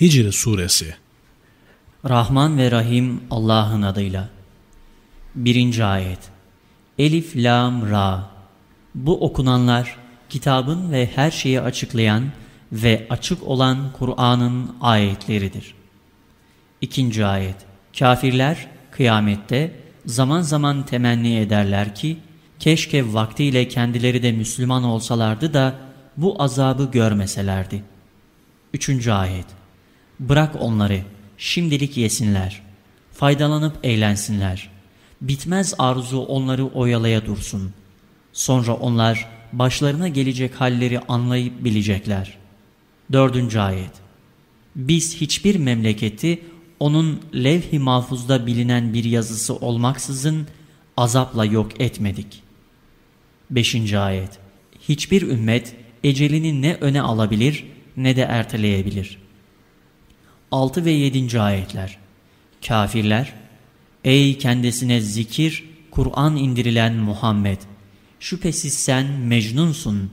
Hicr Suresi Rahman ve Rahim Allah'ın adıyla. 1. Ayet Elif, Lam, Ra Bu okunanlar kitabın ve her şeyi açıklayan ve açık olan Kur'an'ın ayetleridir. 2. Ayet Kafirler kıyamette zaman zaman temenni ederler ki keşke vaktiyle kendileri de Müslüman olsalardı da bu azabı görmeselerdi. 3. Ayet Bırak onları, şimdilik yesinler, faydalanıp eğlensinler. Bitmez arzu onları oyalaya dursun. Sonra onlar başlarına gelecek halleri anlayıp bilecekler. 4. Ayet Biz hiçbir memleketi onun levh-i mahfuzda bilinen bir yazısı olmaksızın azapla yok etmedik. 5. Ayet Hiçbir ümmet ecelini ne öne alabilir ne de erteleyebilir. 6 ve 7. ayetler Kafirler, ey kendisine zikir, Kur'an indirilen Muhammed, şüphesiz sen mecnunsun.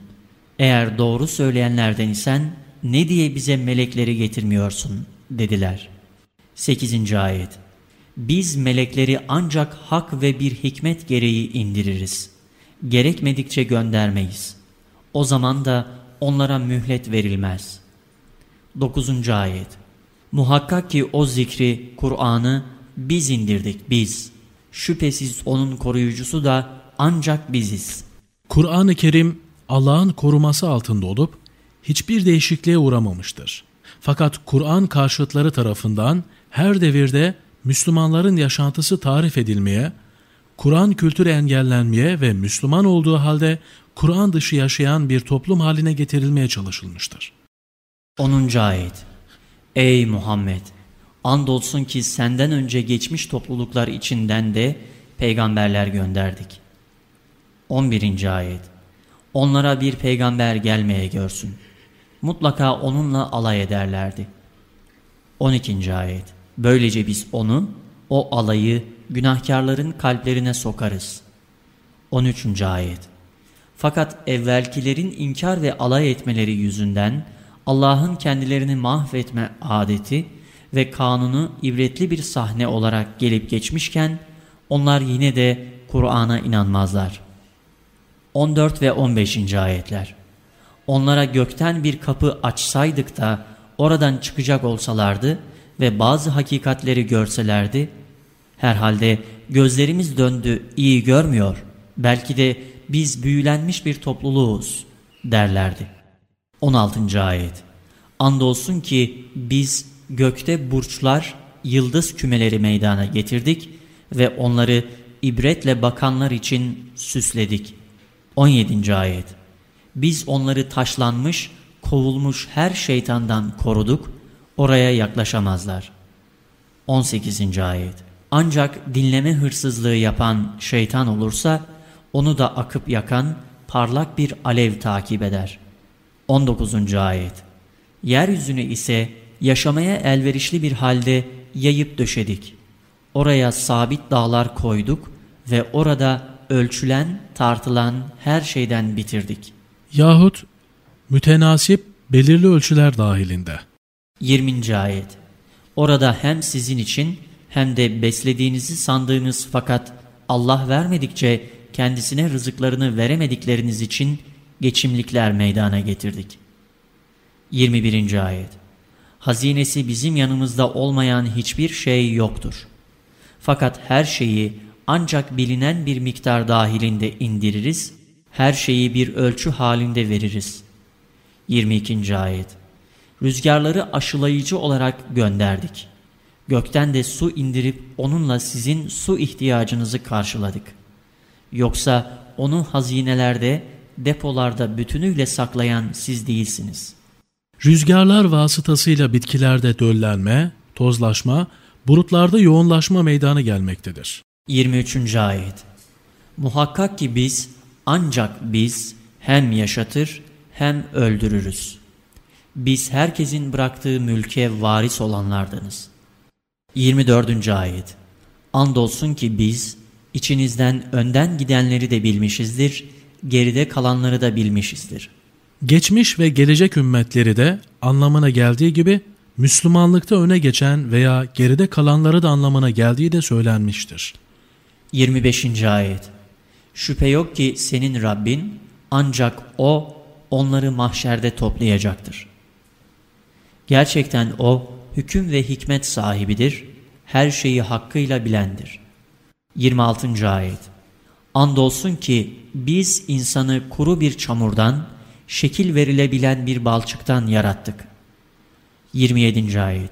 Eğer doğru söyleyenlerden isen ne diye bize melekleri getirmiyorsun dediler. 8. ayet Biz melekleri ancak hak ve bir hikmet gereği indiririz. Gerekmedikçe göndermeyiz. O zaman da onlara mühlet verilmez. 9. ayet Muhakkak ki o zikri, Kur'an'ı biz indirdik biz. Şüphesiz onun koruyucusu da ancak biziz. Kur'an-ı Kerim Allah'ın koruması altında olup hiçbir değişikliğe uğramamıştır. Fakat Kur'an karşıtları tarafından her devirde Müslümanların yaşantısı tarif edilmeye, Kur'an kültürü engellenmeye ve Müslüman olduğu halde Kur'an dışı yaşayan bir toplum haline getirilmeye çalışılmıştır. 10. Ayet Ey Muhammed! Andolsun ki senden önce geçmiş topluluklar içinden de peygamberler gönderdik. 11. Ayet Onlara bir peygamber gelmeye görsün. Mutlaka onunla alay ederlerdi. 12. Ayet Böylece biz onu, o alayı günahkarların kalplerine sokarız. 13. Ayet Fakat evvelkilerin inkar ve alay etmeleri yüzünden Allah'ın kendilerini mahvetme adeti ve kanunu ibretli bir sahne olarak gelip geçmişken onlar yine de Kur'an'a inanmazlar. 14 ve 15. ayetler Onlara gökten bir kapı açsaydık da oradan çıkacak olsalardı ve bazı hakikatleri görselerdi, herhalde gözlerimiz döndü iyi görmüyor, belki de biz büyülenmiş bir topluluğuz derlerdi. 16. Ayet Andolsun ki biz gökte burçlar, yıldız kümeleri meydana getirdik ve onları ibretle bakanlar için süsledik. 17. Ayet Biz onları taşlanmış, kovulmuş her şeytandan koruduk, oraya yaklaşamazlar. 18. Ayet Ancak dinleme hırsızlığı yapan şeytan olursa, onu da akıp yakan parlak bir alev takip eder. 19. Ayet Yeryüzünü ise yaşamaya elverişli bir halde yayıp döşedik. Oraya sabit dağlar koyduk ve orada ölçülen, tartılan her şeyden bitirdik. Yahut mütenasip belirli ölçüler dahilinde. 20. Ayet Orada hem sizin için hem de beslediğinizi sandığınız fakat Allah vermedikçe kendisine rızıklarını veremedikleriniz için geçimlikler meydana getirdik. 21. Ayet Hazinesi bizim yanımızda olmayan hiçbir şey yoktur. Fakat her şeyi ancak bilinen bir miktar dahilinde indiririz, her şeyi bir ölçü halinde veririz. 22. Ayet Rüzgarları aşılayıcı olarak gönderdik. Gökten de su indirip onunla sizin su ihtiyacınızı karşıladık. Yoksa onu hazinelerde, depolarda bütünüyle saklayan siz değilsiniz.'' Rüzgarlar vasıtasıyla bitkilerde döllenme, tozlaşma, bulutlarda yoğunlaşma meydana gelmektedir. 23. Ayet Muhakkak ki biz, ancak biz hem yaşatır hem öldürürüz. Biz herkesin bıraktığı mülke varis olanlardanız. 24. Ayet Andolsun ki biz, içinizden önden gidenleri de bilmişizdir, geride kalanları da bilmişizdir. Geçmiş ve gelecek ümmetleri de anlamına geldiği gibi Müslümanlıkta öne geçen veya geride kalanları da anlamına geldiği de söylenmiştir. 25. Ayet Şüphe yok ki senin Rabbin ancak O onları mahşerde toplayacaktır. Gerçekten O hüküm ve hikmet sahibidir, her şeyi hakkıyla bilendir. 26. Ayet Andolsun ki biz insanı kuru bir çamurdan, şekil verilebilen bir balçıktan yarattık. 27. Ayet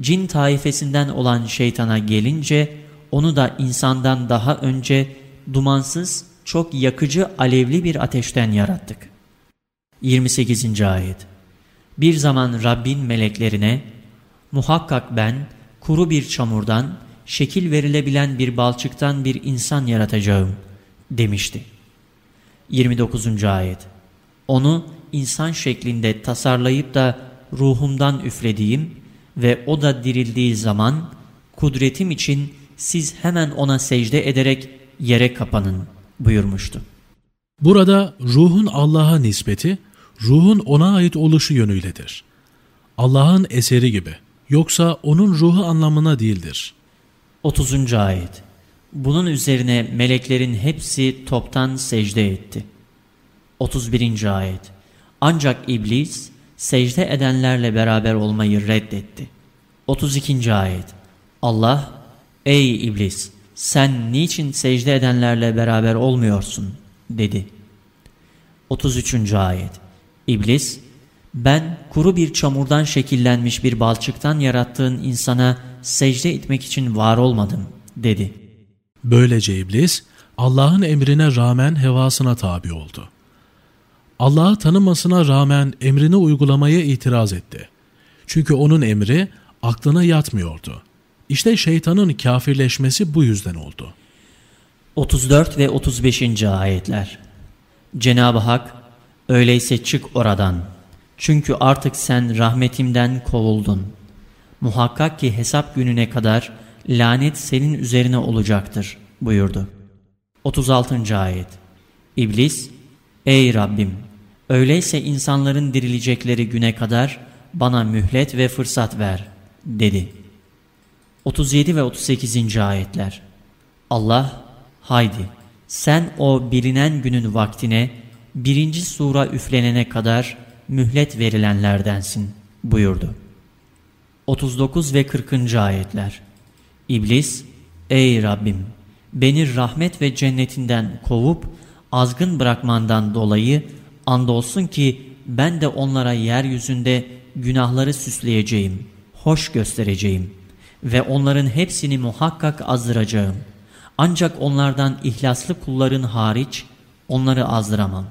Cin taifesinden olan şeytana gelince, onu da insandan daha önce dumansız, çok yakıcı alevli bir ateşten yarattık. 28. Ayet Bir zaman Rabbin meleklerine, muhakkak ben kuru bir çamurdan, şekil verilebilen bir balçıktan bir insan yaratacağım demişti. 29. Ayet Onu insan şeklinde tasarlayıp da ruhumdan üflediğim ve o da dirildiği zaman kudretim için siz hemen ona secde ederek yere kapanın buyurmuştu. Burada ruhun Allah'a nispeti, ruhun ona ait oluşu yönüyledir. Allah'ın eseri gibi, yoksa onun ruhu anlamına değildir. 30. Ayet Bunun üzerine meleklerin hepsi toptan secde etti. 31. Ayet Ancak iblis secde edenlerle beraber olmayı reddetti. 32. Ayet Allah, ey iblis sen niçin secde edenlerle beraber olmuyorsun dedi. 33. Ayet İblis, ben kuru bir çamurdan şekillenmiş bir balçıktan yarattığın insana secde etmek için var olmadım dedi. Böylece iblis Allah'ın emrine rağmen hevasına tabi oldu. Allah'ı tanımasına rağmen emrini uygulamaya itiraz etti. Çünkü onun emri aklına yatmıyordu. İşte şeytanın kafirleşmesi bu yüzden oldu. 34 ve 35. ayetler Cenab-ı Hak, öyleyse çık oradan. Çünkü artık sen rahmetimden kovuldun. Muhakkak ki hesap gününe kadar lanet senin üzerine olacaktır buyurdu. 36. ayet İblis, ey Rabbim, öyleyse insanların dirilecekleri güne kadar bana mühlet ve fırsat ver dedi. 37 ve 38. ayetler Allah, haydi sen o bilinen günün vaktine birinci sura üflenene kadar mühlet verilenlerdensin buyurdu. 39 ve 40. ayetler İblis, ey Rabbim beni rahmet ve cennetinden kovup azgın bırakmandan dolayı andolsun ki ben de onlara yeryüzünde günahları süsleyeceğim, hoş göstereceğim ve onların hepsini muhakkak azdıracağım. Ancak onlardan ihlaslı kulların hariç onları azdıramam.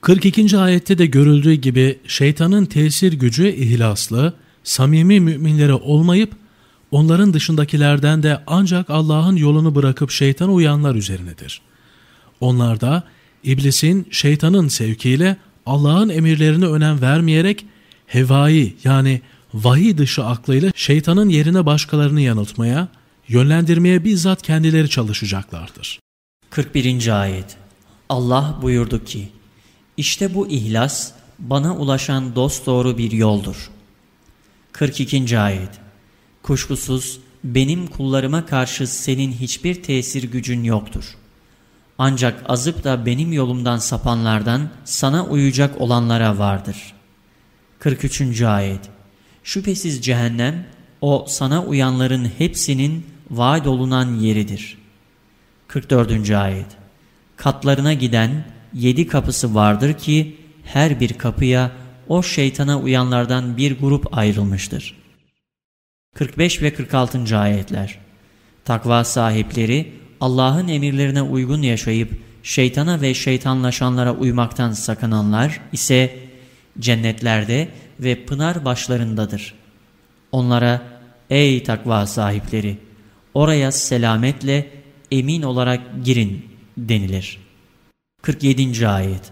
42. ayette de görüldüğü gibi şeytanın tesir gücü ihlaslı, samimi müminlere olmayıp onların dışındakilerden de ancak Allah'ın yolunu bırakıp şeytana uyanlar üzerinedir. Onlar da iblisin şeytanın sevkiyle Allah'ın emirlerine önem vermeyerek hevai yani vahiy dışı aklıyla şeytanın yerine başkalarını yanıltmaya, yönlendirmeye bizzat kendileri çalışacaklardır. 41. Ayet Allah buyurdu ki, İşte bu ihlas bana ulaşan dosdoğru bir yoldur. 42. Ayet Kuşkusuz benim kullarıma karşı senin hiçbir tesir gücün yoktur. Ancak azıp da benim yolumdan sapanlardan sana uyacak olanlara vardır. 43. Ayet Şüphesiz cehennem o sana uyanların hepsinin vaad olunan yeridir. 44. Ayet Katlarına giden yedi kapısı vardır ki her bir kapıya o şeytana uyanlardan bir grup ayrılmıştır. 45 ve 46. ayetler Takva sahipleri Allah'ın emirlerine uygun yaşayıp şeytana ve şeytanlaşanlara uymaktan sakınanlar ise cennetlerde ve pınar başlarındadır. Onlara ey takva sahipleri oraya selametle emin olarak girin denilir. 47. ayet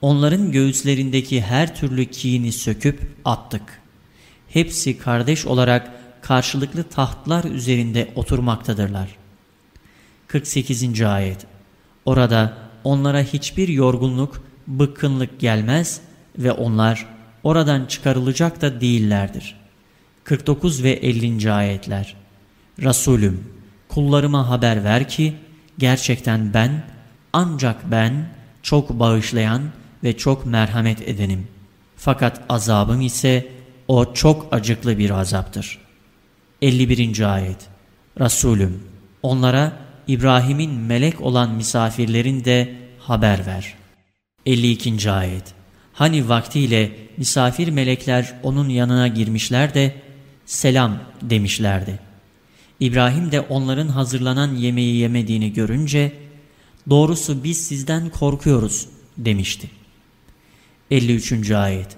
Onların göğüslerindeki her türlü kini söküp attık. Hepsi kardeş olarak karşılıklı tahtlar üzerinde oturmaktadırlar. 48. ayet Orada onlara hiçbir yorgunluk, bıkkınlık gelmez ve onlar oradan çıkarılacak da değillerdir. 49 ve 50. ayetler Resulüm kullarıma haber ver ki gerçekten ben ancak ben çok bağışlayan ve çok merhamet edenim. Fakat azabım ise o çok acıklı bir azaptır. 51. ayet Resulüm onlara İbrahim'in melek olan misafirlerin de haber ver. 52. ayet Hani vaktiyle misafir melekler onun yanına girmişler de selam demişlerdi. İbrahim de onların hazırlanan yemeği yemediğini görünce doğrusu biz sizden korkuyoruz demişti. 53. ayet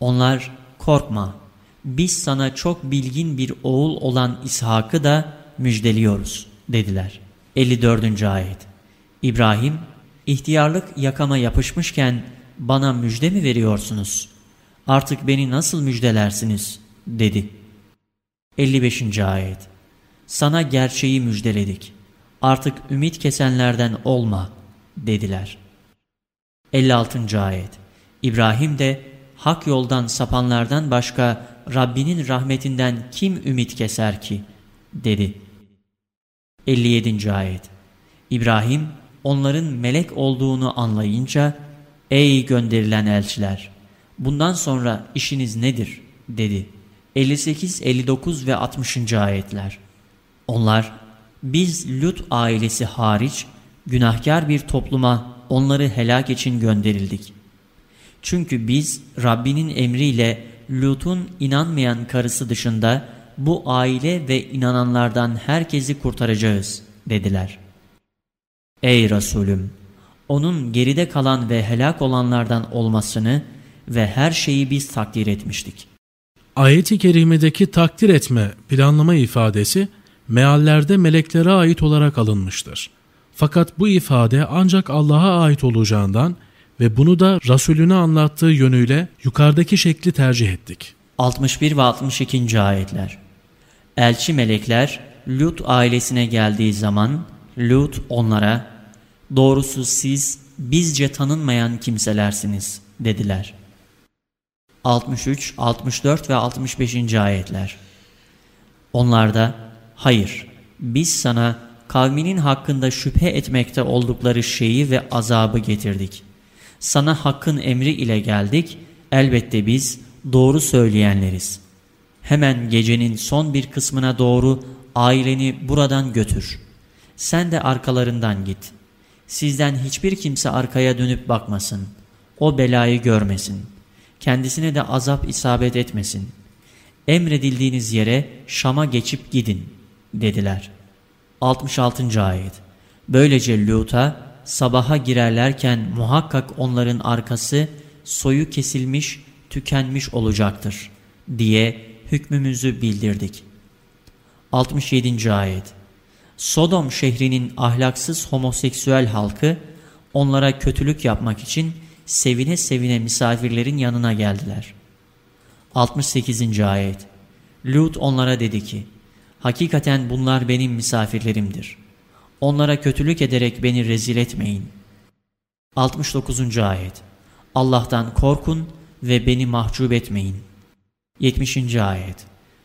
Onlar korkma biz sana çok bilgin bir oğul olan İshak'ı da müjdeliyoruz dediler. 54. ayet İbrahim ihtiyarlık yakama yapışmışken bana müjde mi veriyorsunuz? Artık beni nasıl müjdelersiniz? dedi. 55. ayet Sana gerçeği müjdeledik. Artık ümit kesenlerden olma dediler. 56. ayet İbrahim de hak yoldan sapanlardan başka Rabbinin rahmetinden kim ümit keser ki? dedi. 57. ayet İbrahim onların melek olduğunu anlayınca Ey gönderilen elçiler! Bundan sonra işiniz nedir? dedi. 58, 59 ve 60. ayetler. Onlar, biz Lut ailesi hariç günahkar bir topluma onları helak için gönderildik. Çünkü biz Rabbinin emriyle Lut'un inanmayan karısı dışında bu aile ve inananlardan herkesi kurtaracağız dediler. Ey Resulüm! Onun geride kalan ve helak olanlardan olmasını ve her şeyi biz takdir etmiştik. Ayet-i kerimedeki takdir etme, planlama ifadesi meallerde meleklere ait olarak alınmıştır. Fakat bu ifade ancak Allah'a ait olacağından ve bunu da Resulüne anlattığı yönüyle yukarıdaki şekli tercih ettik. 61 ve 62. ayetler Elçi melekler Lut ailesine geldiği zaman Lut onlara doğrusu siz bizce tanınmayan kimselersiniz dediler. 63, 64 ve 65. ayetler Onlar da hayır biz sana kavminin hakkında şüphe etmekte oldukları şeyi ve azabı getirdik. Sana hakkın emri ile geldik, elbette biz doğru söyleyenleriz. Hemen gecenin son bir kısmına doğru aileni buradan götür. Sen de arkalarından git. Sizden hiçbir kimse arkaya dönüp bakmasın. O belayı görmesin. Kendisine de azap isabet etmesin. Emredildiğiniz yere Şam'a geçip gidin dediler. 66. Ayet Böylece Lut'a sabaha girerlerken muhakkak onların arkası soyu kesilmiş, tükenmiş olacaktır diye hükmümüzü bildirdik. 67. Ayet Sodom şehrinin ahlaksız homoseksüel halkı onlara kötülük yapmak için sevine sevine misafirlerin yanına geldiler. 68. Ayet Lut onlara dedi ki, Hakikaten bunlar benim misafirlerimdir. Onlara kötülük ederek beni rezil etmeyin. 69. Ayet Allah'tan korkun ve beni mahcup etmeyin. 70. Ayet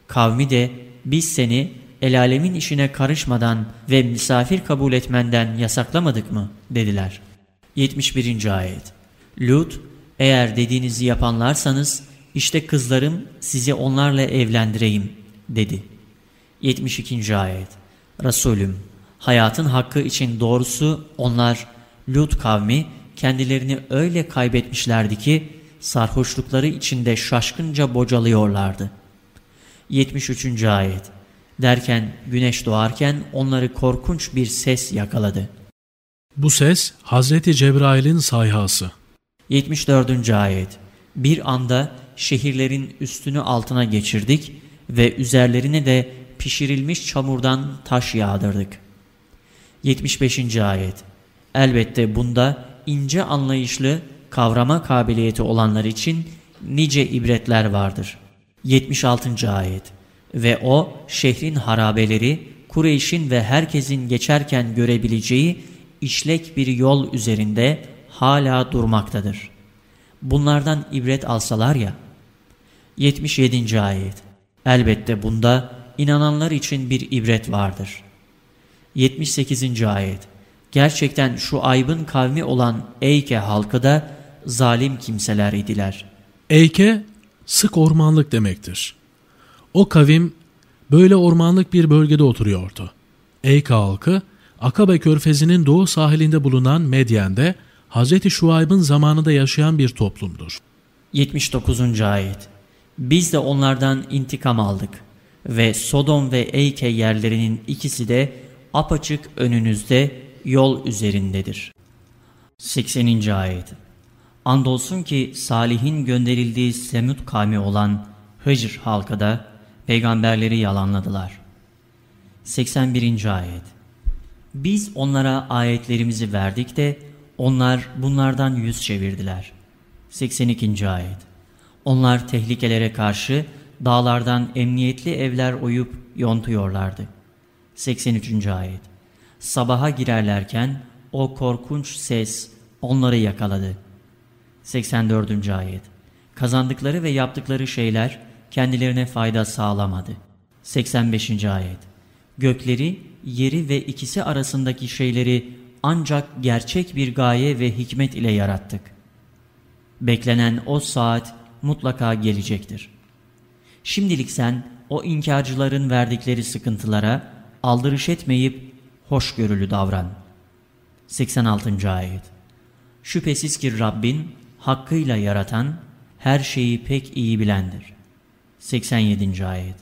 Kavmi de biz seni el alemin işine karışmadan ve misafir kabul etmenden yasaklamadık mı? dediler. 71. Ayet Lut, eğer dediğinizi yapanlarsanız işte kızlarım sizi onlarla evlendireyim dedi. 72. Ayet Resulüm hayatın hakkı için doğrusu onlar Lut kavmi kendilerini öyle kaybetmişlerdi ki sarhoşlukları içinde şaşkınca bocalıyorlardı. 73. Ayet Derken güneş doğarken onları korkunç bir ses yakaladı. Bu ses Hazreti Cebrail'in sayhası. 74. Ayet Bir anda şehirlerin üstünü altına geçirdik ve üzerlerine de pişirilmiş çamurdan taş yağdırdık. 75. Ayet Elbette bunda ince anlayışlı, kavrama kabiliyeti olanlar için nice ibretler vardır. 76. Ayet Ve o şehrin harabeleri, Kureyş'in ve herkesin geçerken görebileceği işlek bir yol üzerinde hala durmaktadır. Bunlardan ibret alsalar ya. 77. Ayet Elbette bunda inananlar için bir ibret vardır. 78. Ayet Gerçekten şu aybın kavmi olan Eyke halkı da zalim kimseler idiler. Eyke sık ormanlık demektir. O kavim böyle ormanlık bir bölgede oturuyordu. Eyke halkı Akabe körfezinin doğu sahilinde bulunan Medyen'de Hz. Şuayb'ın zamanında yaşayan bir toplumdur. 79. Ayet Biz de onlardan intikam aldık ve Sodom ve Eyke yerlerinin ikisi de apaçık önünüzde yol üzerindedir. 80. Ayet Andolsun ki Salih'in gönderildiği Semud kavmi olan Hıcr halkı da peygamberleri yalanladılar. 81. Ayet Biz onlara ayetlerimizi verdik de onlar bunlardan yüz çevirdiler. 82. Ayet Onlar tehlikelere karşı dağlardan emniyetli evler oyup yontuyorlardı. 83. Ayet Sabaha girerlerken o korkunç ses onları yakaladı. 84. Ayet Kazandıkları ve yaptıkları şeyler kendilerine fayda sağlamadı. 85. Ayet Gökleri, yeri ve ikisi arasındaki şeyleri ancak gerçek bir gaye ve hikmet ile yarattık. Beklenen o saat mutlaka gelecektir. Şimdilik sen o inkarcıların verdikleri sıkıntılara aldırış etmeyip hoşgörülü davran. 86. Ayet Şüphesiz ki Rabbin hakkıyla yaratan, her şeyi pek iyi bilendir. 87. Ayet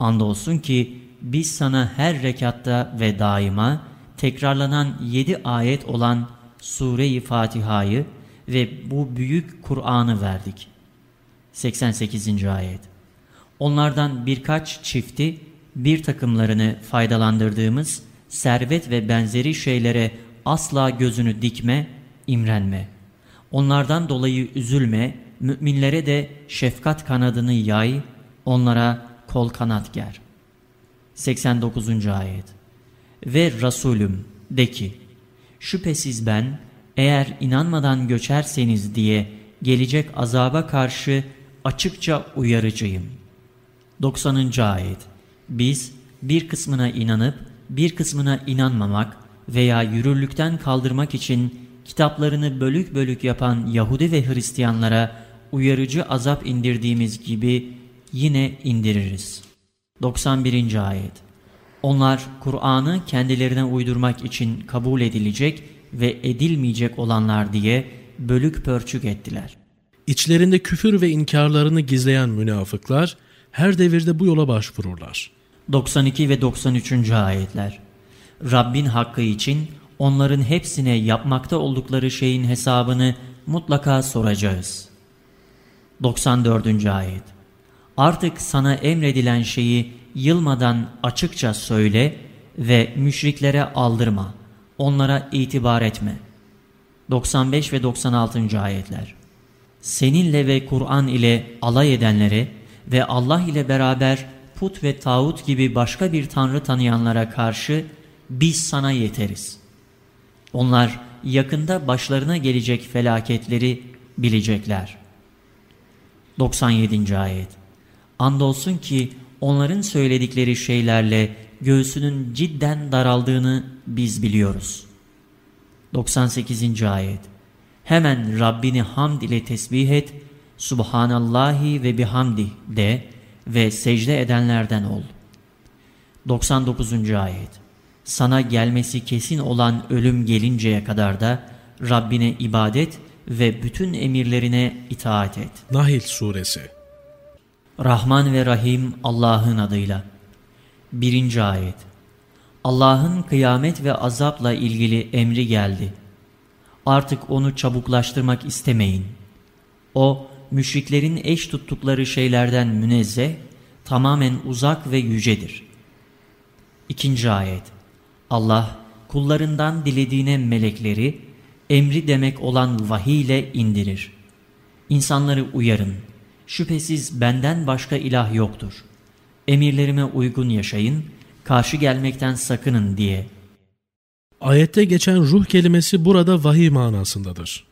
Andolsun ki biz sana her rekatta ve daima tekrarlanan yedi ayet olan Sure-i Fatiha'yı ve bu büyük Kur'an'ı verdik. 88. Ayet Onlardan birkaç çifti bir takımlarını faydalandırdığımız servet ve benzeri şeylere asla gözünü dikme, imrenme. Onlardan dolayı üzülme, müminlere de şefkat kanadını yay, onlara kol kanat ger. 89. Ayet Ve Resulüm de ki, şüphesiz ben eğer inanmadan göçerseniz diye gelecek azaba karşı açıkça uyarıcıyım. 90. Ayet Biz bir kısmına inanıp bir kısmına inanmamak veya yürürlükten kaldırmak için kitaplarını bölük bölük yapan Yahudi ve Hristiyanlara uyarıcı azap indirdiğimiz gibi yine indiririz. 91. Ayet Onlar Kur'an'ı kendilerine uydurmak için kabul edilecek ve edilmeyecek olanlar diye bölük pörçük ettiler. İçlerinde küfür ve inkarlarını gizleyen münafıklar her devirde bu yola başvururlar. 92 ve 93. ayetler Rabbin hakkı için onların hepsine yapmakta oldukları şeyin hesabını mutlaka soracağız. 94. ayet Artık sana emredilen şeyi yılmadan açıkça söyle ve müşriklere aldırma, onlara itibar etme. 95 ve 96. ayetler Seninle ve Kur'an ile alay edenlere ve Allah ile beraber put ve tağut gibi başka bir tanrı tanıyanlara karşı biz sana yeteriz. Onlar yakında başlarına gelecek felaketleri bilecekler. 97. Ayet Andolsun ki onların söyledikleri şeylerle göğsünün cidden daraldığını biz biliyoruz. 98. Ayet Hemen Rabbini hamd ile tesbih et, Subhanallahi ve bihamdi de ve secde edenlerden ol. 99. Ayet Sana gelmesi kesin olan ölüm gelinceye kadar da Rabbine ibadet ve bütün emirlerine itaat et. Nahil Suresi Rahman ve Rahim Allah'ın adıyla. 1. Ayet Allah'ın kıyamet ve azapla ilgili emri geldi. Artık onu çabuklaştırmak istemeyin. O, müşriklerin eş tuttukları şeylerden münezzeh, tamamen uzak ve yücedir. İkinci ayet Allah kullarından dilediğine melekleri, emri demek olan vahiy ile indirir. İnsanları uyarın, şüphesiz benden başka ilah yoktur. Emirlerime uygun yaşayın, karşı gelmekten sakının diye. Ayette geçen ruh kelimesi burada vahiy manasındadır.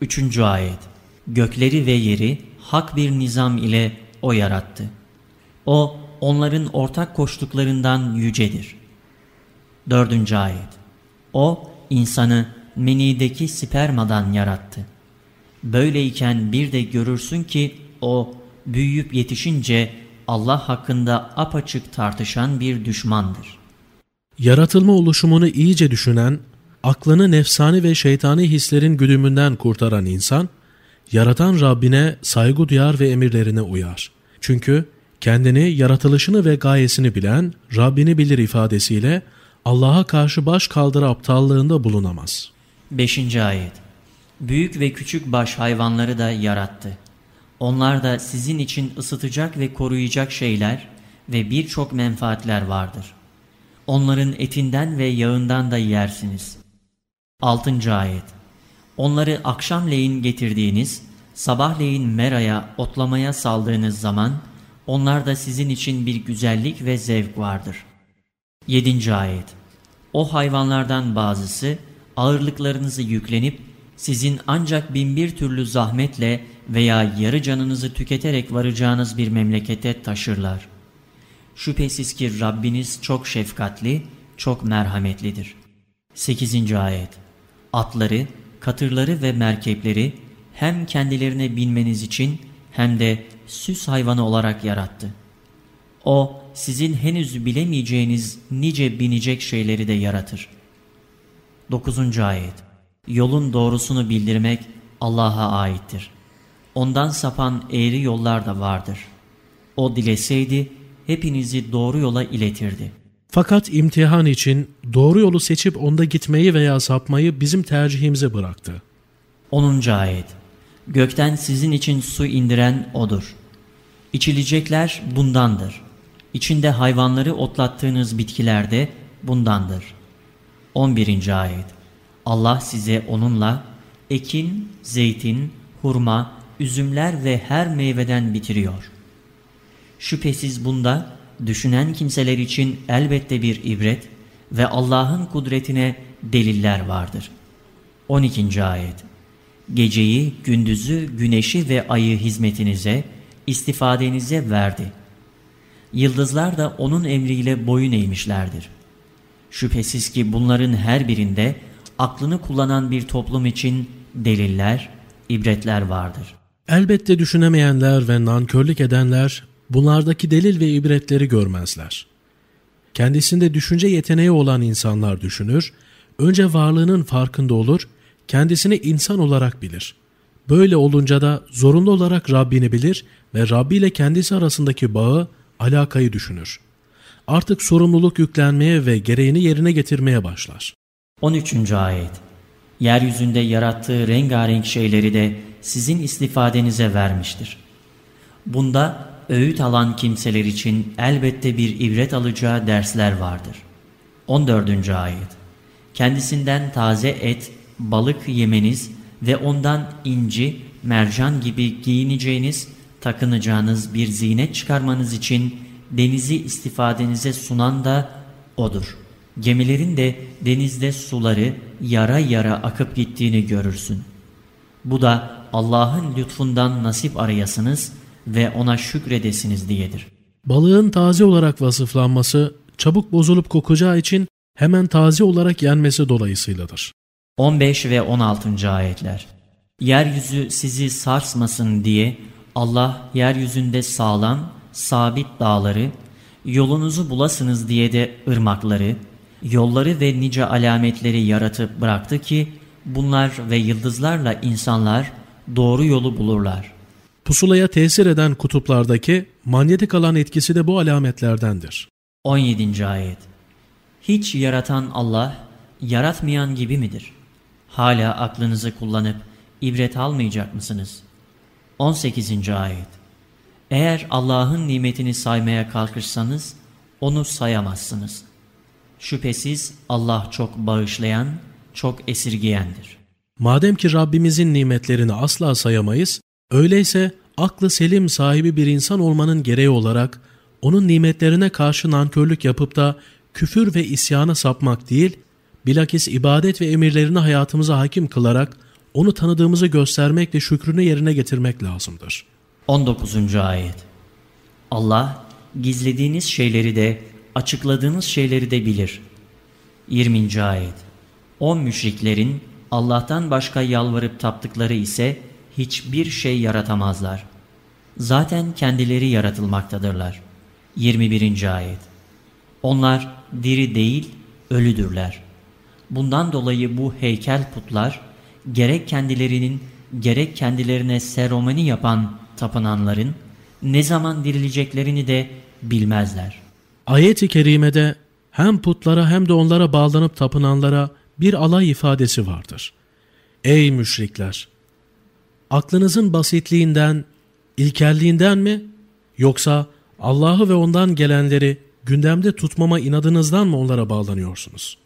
Üçüncü ayet Gökleri ve yeri hak bir nizam ile O yarattı. O onların ortak koştuklarından yücedir. Dördüncü ayet. O insanı menideki spermadan yarattı. Böyleyken bir de görürsün ki o büyüyüp yetişince Allah hakkında apaçık tartışan bir düşmandır. Yaratılma oluşumunu iyice düşünen, aklını nefsani ve şeytani hislerin güdümünden kurtaran insan, yaratan Rabbine saygı duyar ve emirlerine uyar. Çünkü kendini, yaratılışını ve gayesini bilen, Rabbini bilir ifadesiyle Allah'a karşı baş kaldır aptallığında bulunamaz. 5. Ayet Büyük ve küçük baş hayvanları da yarattı. Onlar da sizin için ısıtacak ve koruyacak şeyler ve birçok menfaatler vardır. Onların etinden ve yağından da yersiniz. 6. Ayet Onları akşamleyin getirdiğiniz, sabahleyin meraya, otlamaya saldığınız zaman, onlar da sizin için bir güzellik ve zevk vardır. 7. Ayet O hayvanlardan bazısı, ağırlıklarınızı yüklenip, sizin ancak binbir türlü zahmetle veya yarı canınızı tüketerek varacağınız bir memlekete taşırlar. Şüphesiz ki Rabbiniz çok şefkatli, çok merhametlidir. 8. Ayet Atları, katırları ve merkepleri hem kendilerine binmeniz için hem de süs hayvanı olarak yarattı. O, sizin henüz bilemeyeceğiniz nice binecek şeyleri de yaratır. 9. Ayet Yolun doğrusunu bildirmek Allah'a aittir. Ondan sapan eğri yollar da vardır. O dileseydi hepinizi doğru yola iletirdi. Fakat imtihan için doğru yolu seçip onda gitmeyi veya sapmayı bizim tercihimize bıraktı. 10. Ayet Gökten sizin için su indiren O'dur. İçilecekler bundandır. İçinde hayvanları otlattığınız bitkiler de bundandır. 11. Ayet Allah size onunla ekin, zeytin, hurma, üzümler ve her meyveden bitiriyor. Şüphesiz bunda düşünen kimseler için elbette bir ibret ve Allah'ın kudretine deliller vardır. 12. Ayet Geceyi, gündüzü, güneşi ve ayı hizmetinize, istifadenize verdi. Yıldızlar da onun emriyle boyun eğmişlerdir. Şüphesiz ki bunların her birinde aklını kullanan bir toplum için deliller, ibretler vardır. Elbette düşünemeyenler ve nankörlük edenler bunlardaki delil ve ibretleri görmezler. Kendisinde düşünce yeteneği olan insanlar düşünür, önce varlığının farkında olur, kendisini insan olarak bilir. Böyle olunca da zorunlu olarak Rabbini bilir ve Rabbi ile kendisi arasındaki bağı, alakayı düşünür. Artık sorumluluk yüklenmeye ve gereğini yerine getirmeye başlar. 13. Ayet Yeryüzünde yarattığı rengarenk şeyleri de sizin istifadenize vermiştir. Bunda öğüt alan kimseler için elbette bir ibret alacağı dersler vardır. 14. Ayet Kendisinden taze et, balık yemeniz ve ondan inci, mercan gibi giyineceğiniz, takınacağınız bir zinet çıkarmanız için denizi istifadenize sunan da O'dur. Gemilerin de denizde suları yara yara akıp gittiğini görürsün. Bu da Allah'ın lütfundan nasip arayasınız ve ona şükredesiniz diyedir. Balığın taze olarak vasıflanması, çabuk bozulup kokacağı için hemen taze olarak yenmesi dolayısıyladır. 15 ve 16. ayetler Yeryüzü sizi sarsmasın diye Allah yeryüzünde sağlam, sabit dağları, yolunuzu bulasınız diye de ırmakları, yolları ve nice alametleri yaratıp bıraktı ki bunlar ve yıldızlarla insanlar doğru yolu bulurlar. Pusulaya tesir eden kutuplardaki manyetik alan etkisi de bu alametlerdendir. 17. Ayet Hiç yaratan Allah, yaratmayan gibi midir? Hala aklınızı kullanıp ibret almayacak mısınız? 18. Ayet Eğer Allah'ın nimetini saymaya kalkışsanız, onu sayamazsınız. Şüphesiz Allah çok bağışlayan, çok esirgiyendir. Madem ki Rabbimizin nimetlerini asla sayamayız, öyleyse aklı selim sahibi bir insan olmanın gereği olarak onun nimetlerine karşı nankörlük yapıp da küfür ve isyana sapmak değil, bilakis ibadet ve emirlerini hayatımıza hakim kılarak onu tanıdığımızı göstermek ve şükrünü yerine getirmek lazımdır. 19. Ayet Allah gizlediğiniz şeyleri de açıkladığınız şeyleri de bilir. 20. Ayet O müşriklerin Allah'tan başka yalvarıp taptıkları ise hiçbir şey yaratamazlar. Zaten kendileri yaratılmaktadırlar. 21. Ayet Onlar diri değil, ölüdürler. Bundan dolayı bu heykel putlar gerek kendilerinin gerek kendilerine seromani yapan tapınanların ne zaman dirileceklerini de bilmezler. Ayet-i kerimede hem putlara hem de onlara bağlanıp tapınanlara bir alay ifadesi vardır. Ey müşrikler! Aklınızın basitliğinden, ilkelliğinden mi yoksa Allah'ı ve ondan gelenleri gündemde tutmama inadınızdan mı onlara bağlanıyorsunuz?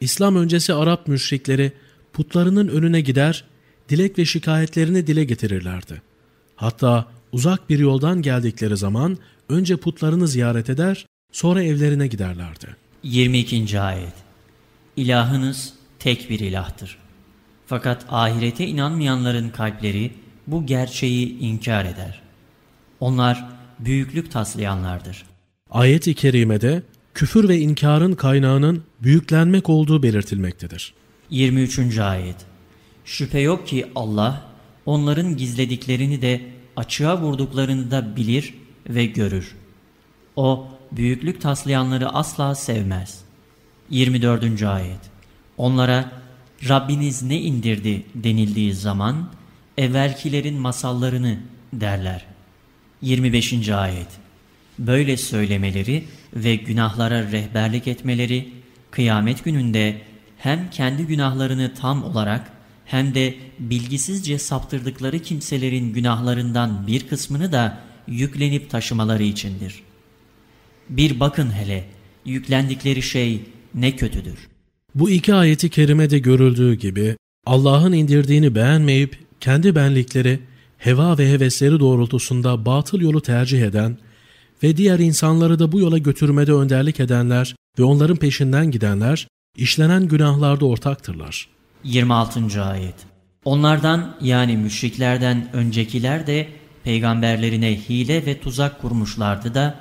İslam öncesi Arap müşrikleri putlarının önüne gider, dilek ve şikayetlerini dile getirirlerdi. Hatta uzak bir yoldan geldikleri zaman önce putlarını ziyaret eder, sonra evlerine giderlerdi. 22. Ayet İlahınız tek bir ilahtır. Fakat ahirete inanmayanların kalpleri bu gerçeği inkar eder. Onlar büyüklük taslayanlardır. Ayet-i kerimede küfür ve inkarın kaynağının büyüklenmek olduğu belirtilmektedir. 23. Ayet Şüphe yok ki Allah onların gizlediklerini de açığa vurduklarını da bilir ve görür. O büyüklük taslayanları asla sevmez. 24. Ayet Onlara Rabbiniz ne indirdi denildiği zaman evvelkilerin masallarını derler. 25. Ayet Böyle söylemeleri ve günahlara rehberlik etmeleri kıyamet gününde hem kendi günahlarını tam olarak hem de bilgisizce saptırdıkları kimselerin günahlarından bir kısmını da yüklenip taşımaları içindir. Bir bakın hele yüklendikleri şey ne kötüdür. Bu iki ayeti kerimede görüldüğü gibi Allah'ın indirdiğini beğenmeyip kendi benlikleri, heva ve hevesleri doğrultusunda batıl yolu tercih eden ve diğer insanları da bu yola götürmede önderlik edenler ve onların peşinden gidenler işlenen günahlarda ortaktırlar. 26. Ayet Onlardan yani müşriklerden öncekiler de peygamberlerine hile ve tuzak kurmuşlardı da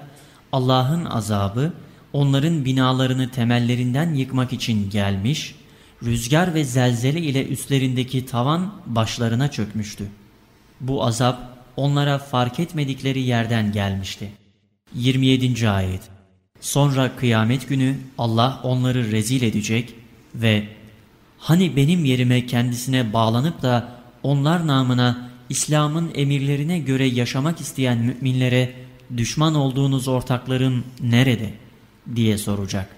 Allah'ın azabı onların binalarını temellerinden yıkmak için gelmiş, rüzgar ve zelzele ile üstlerindeki tavan başlarına çökmüştü. Bu azap onlara fark etmedikleri yerden gelmişti. 27. Ayet Sonra kıyamet günü Allah onları rezil edecek ve hani benim yerime kendisine bağlanıp da onlar namına İslam'ın emirlerine göre yaşamak isteyen müminlere düşman olduğunuz ortakların nerede diye soracak.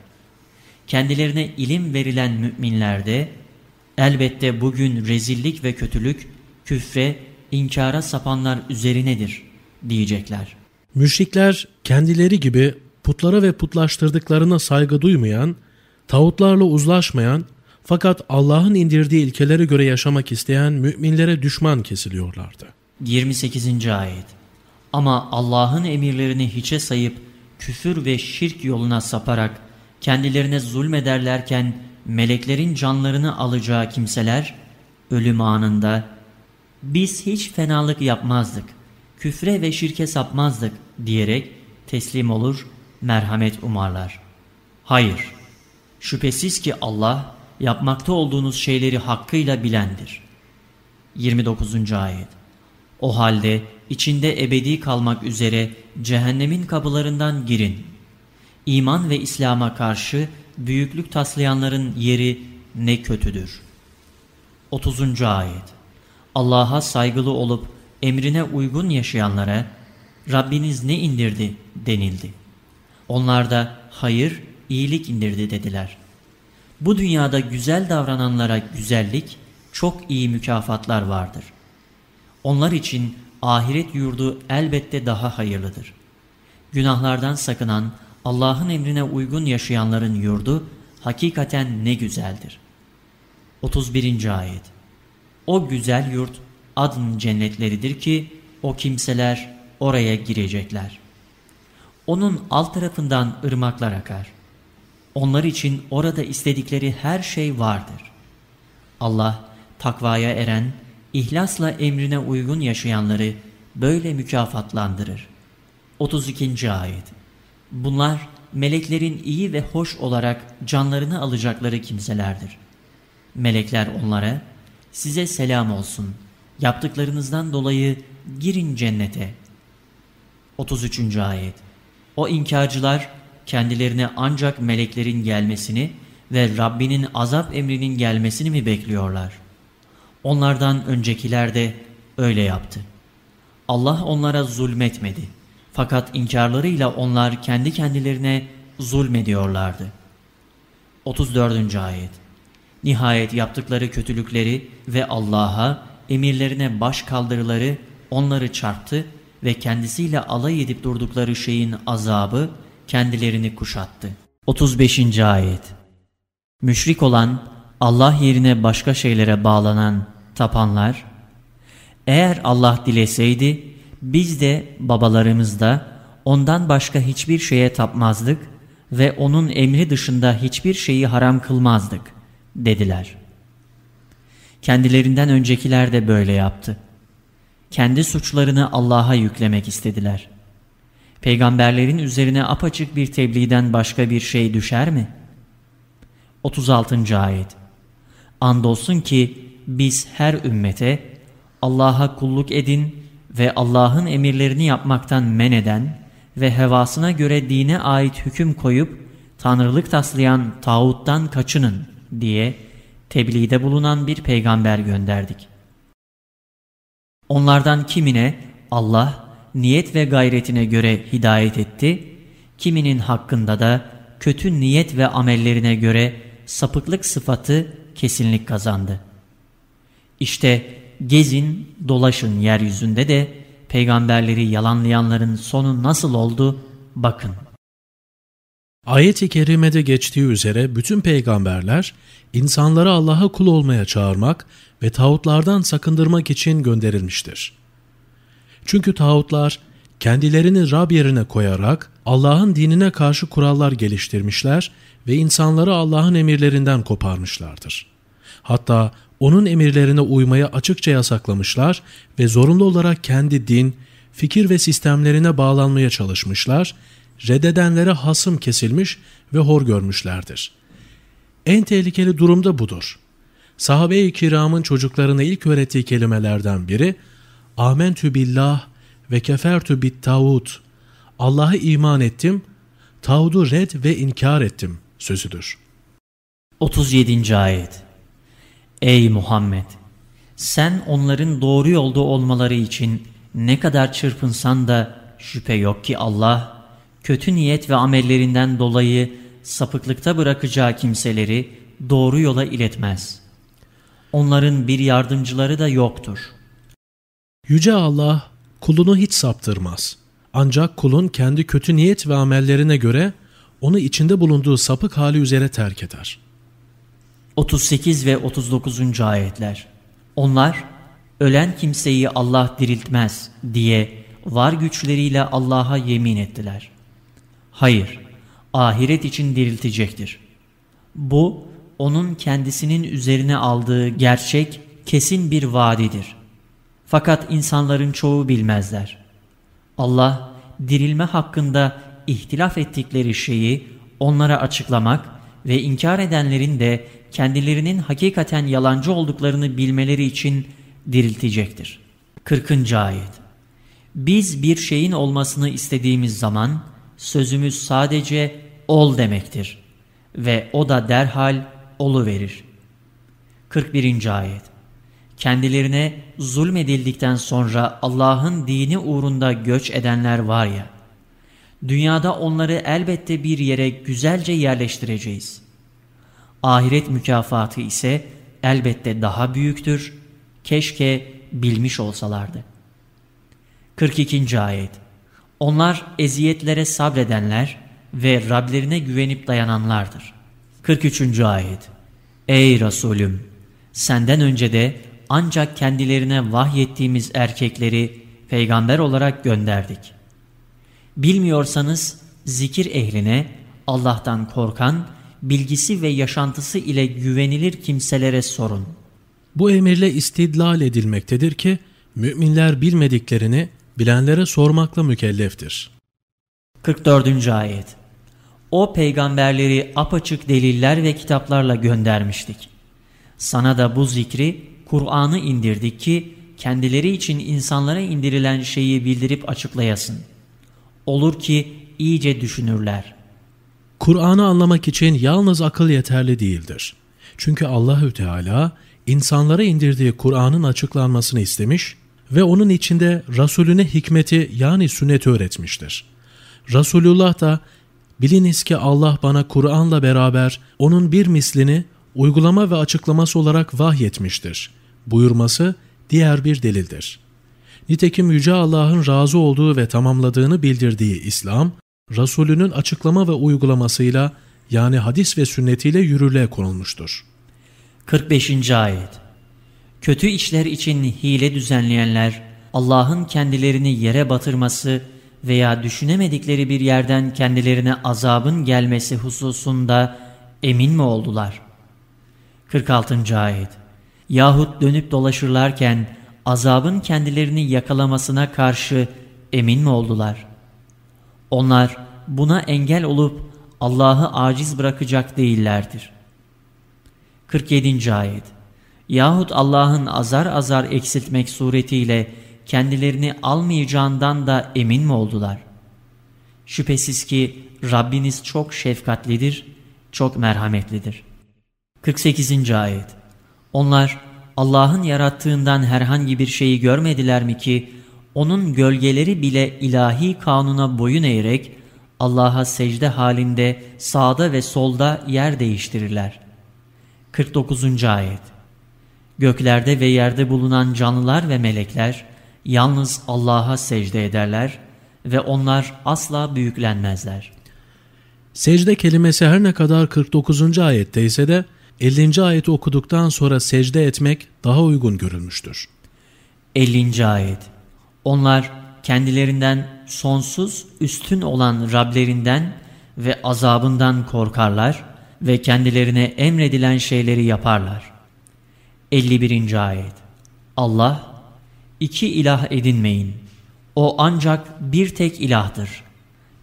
Kendilerine ilim verilen müminlerde elbette bugün rezillik ve kötülük küfre, inkara sapanlar üzerinedir diyecekler. Müşrikler kendileri gibi putlara ve putlaştırdıklarına saygı duymayan, tağutlarla uzlaşmayan fakat Allah'ın indirdiği ilkelere göre yaşamak isteyen müminlere düşman kesiliyorlardı. 28. Ayet Ama Allah'ın emirlerini hiçe sayıp küfür ve şirk yoluna saparak kendilerine zulmederlerken meleklerin canlarını alacağı kimseler ölüm anında biz hiç fenalık yapmazdık, küfre ve şirke sapmazdık diyerek teslim olur, merhamet umarlar. Hayır, şüphesiz ki Allah yapmakta olduğunuz şeyleri hakkıyla bilendir. 29. Ayet O halde içinde ebedi kalmak üzere cehennemin kapılarından girin. İman ve İslam'a karşı büyüklük taslayanların yeri ne kötüdür. 30. Ayet Allah'a saygılı olup emrine uygun yaşayanlara Rabbiniz ne indirdi denildi. Onlar da hayır, iyilik indirdi dediler. Bu dünyada güzel davrananlara güzellik, çok iyi mükafatlar vardır. Onlar için ahiret yurdu elbette daha hayırlıdır. Günahlardan sakınan, Allah'ın emrine uygun yaşayanların yurdu hakikaten ne güzeldir. 31. Ayet O güzel yurt adın cennetleridir ki o kimseler oraya girecekler. Onun alt tarafından ırmaklar akar. Onlar için orada istedikleri her şey vardır. Allah takvaya eren, ihlasla emrine uygun yaşayanları böyle mükafatlandırır. 32. Ayet Bunlar meleklerin iyi ve hoş olarak canlarını alacakları kimselerdir. Melekler onlara, size selam olsun, yaptıklarınızdan dolayı girin cennete. 33. Ayet O inkarcılar kendilerine ancak meleklerin gelmesini ve Rabbinin azap emrinin gelmesini mi bekliyorlar? Onlardan öncekiler de öyle yaptı. Allah onlara zulmetmedi. Fakat inkarlarıyla onlar kendi kendilerine zulmediyorlardı. 34. Ayet Nihayet yaptıkları kötülükleri ve Allah'a, emirlerine baş kaldırıları onları çarptı ve kendisiyle alay edip durdukları şeyin azabı kendilerini kuşattı. 35. Ayet Müşrik olan, Allah yerine başka şeylere bağlanan, tapanlar, eğer Allah dileseydi, biz de babalarımız da ondan başka hiçbir şeye tapmazdık ve onun emri dışında hiçbir şeyi haram kılmazdık, dediler. Kendilerinden öncekiler de böyle yaptı. Kendi suçlarını Allah'a yüklemek istediler. Peygamberlerin üzerine apaçık bir tebliğden başka bir şey düşer mi? 36. Ayet Andolsun ki biz her ümmete Allah'a kulluk edin ve Allah'ın emirlerini yapmaktan men eden ve hevasına göre dine ait hüküm koyup tanrılık taslayan tağuttan kaçının diye tebliğde bulunan bir peygamber gönderdik. Onlardan kimine Allah niyet ve gayretine göre hidayet etti, kiminin hakkında da kötü niyet ve amellerine göre sapıklık sıfatı kesinlik kazandı. İşte gezin, dolaşın yeryüzünde de peygamberleri yalanlayanların sonu nasıl oldu bakın. Ayet-i kerimede geçtiği üzere bütün peygamberler insanları Allah'a kul olmaya çağırmak ve tağutlardan sakındırmak için gönderilmiştir. Çünkü tağutlar kendilerini Rab yerine koyarak Allah'ın dinine karşı kurallar geliştirmişler ve insanları Allah'ın emirlerinden koparmışlardır. Hatta onun emirlerine uymaya açıkça yasaklamışlar ve zorunlu olarak kendi din, fikir ve sistemlerine bağlanmaya çalışmışlar, reddedenlere hasım kesilmiş ve hor görmüşlerdir. En tehlikeli durumda budur. Sahabe-i kiramın çocuklarına ilk öğrettiği kelimelerden biri, Amentü billah ve kefertü bit tağut. Allah'a iman ettim, tağudu red ve inkar ettim sözüdür. 37. Ayet Ey Muhammed! Sen onların doğru yolda olmaları için ne kadar çırpınsan da şüphe yok ki Allah, kötü niyet ve amellerinden dolayı sapıklıkta bırakacağı kimseleri doğru yola iletmez. Onların bir yardımcıları da yoktur. Yüce Allah kulunu hiç saptırmaz. Ancak kulun kendi kötü niyet ve amellerine göre onu içinde bulunduğu sapık hali üzere terk eder.'' 38 ve 39. ayetler. Onlar ölen kimseyi Allah diriltmez diye var güçleriyle Allah'a yemin ettiler. Hayır, ahiret için diriltecektir. Bu, onun kendisinin üzerine aldığı gerçek, kesin bir vaadidir. Fakat insanların çoğu bilmezler. Allah, dirilme hakkında ihtilaf ettikleri şeyi onlara açıklamak ve inkar edenlerin de kendilerinin hakikaten yalancı olduklarını bilmeleri için diriltecektir. 40. Ayet Biz bir şeyin olmasını istediğimiz zaman sözümüz sadece ol demektir ve o da derhal olu verir. 41. Ayet Kendilerine zulmedildikten sonra Allah'ın dini uğrunda göç edenler var ya, dünyada onları elbette bir yere güzelce yerleştireceğiz. Ahiret mükafatı ise elbette daha büyüktür. Keşke bilmiş olsalardı. 42. Ayet Onlar eziyetlere sabredenler ve Rablerine güvenip dayananlardır. 43. Ayet Ey Resulüm! Senden önce de ancak kendilerine vahyettiğimiz erkekleri peygamber olarak gönderdik. Bilmiyorsanız zikir ehline Allah'tan korkan bilgisi ve yaşantısı ile güvenilir kimselere sorun. Bu emirle istidlal edilmektedir ki müminler bilmediklerini bilenlere sormakla mükelleftir. 44. Ayet O peygamberleri apaçık deliller ve kitaplarla göndermiştik. Sana da bu zikri, Kur'an'ı indirdik ki kendileri için insanlara indirilen şeyi bildirip açıklayasın. Olur ki iyice düşünürler. Kur'an'ı anlamak için yalnız akıl yeterli değildir. Çünkü Allahü Teala insanlara indirdiği Kur'an'ın açıklanmasını istemiş ve onun içinde Resulüne hikmeti yani sünneti öğretmiştir. Resulullah da biliniz ki Allah bana Kur'an'la beraber onun bir mislini uygulama ve açıklaması olarak vahyetmiştir. Buyurması diğer bir delildir. Nitekim Yüce Allah'ın razı olduğu ve tamamladığını bildirdiği İslam, Resulünün açıklama ve uygulamasıyla yani hadis ve sünnetiyle yürürlüğe konulmuştur. 45. Ayet Kötü işler için hile düzenleyenler, Allah'ın kendilerini yere batırması veya düşünemedikleri bir yerden kendilerine azabın gelmesi hususunda emin mi oldular? 46. Ayet Yahut dönüp dolaşırlarken azabın kendilerini yakalamasına karşı emin mi oldular? Onlar buna engel olup Allah'ı aciz bırakacak değillerdir. 47. Ayet Yahut Allah'ın azar azar eksiltmek suretiyle kendilerini almayacağından da emin mi oldular? Şüphesiz ki Rabbiniz çok şefkatlidir, çok merhametlidir. 48. Ayet Onlar Allah'ın yarattığından herhangi bir şeyi görmediler mi ki, onun gölgeleri bile ilahi kanuna boyun eğerek, Allah'a secde halinde sağda ve solda yer değiştirirler. 49. Ayet Göklerde ve yerde bulunan canlılar ve melekler, yalnız Allah'a secde ederler ve onlar asla büyüklenmezler. Secde kelimesi her ne kadar 49. ayette ise de 50. ayeti okuduktan sonra secde etmek daha uygun görülmüştür. 50. ayet Onlar kendilerinden sonsuz üstün olan Rablerinden ve azabından korkarlar ve kendilerine emredilen şeyleri yaparlar. 51. ayet Allah iki ilah edinmeyin. O ancak bir tek ilahdır.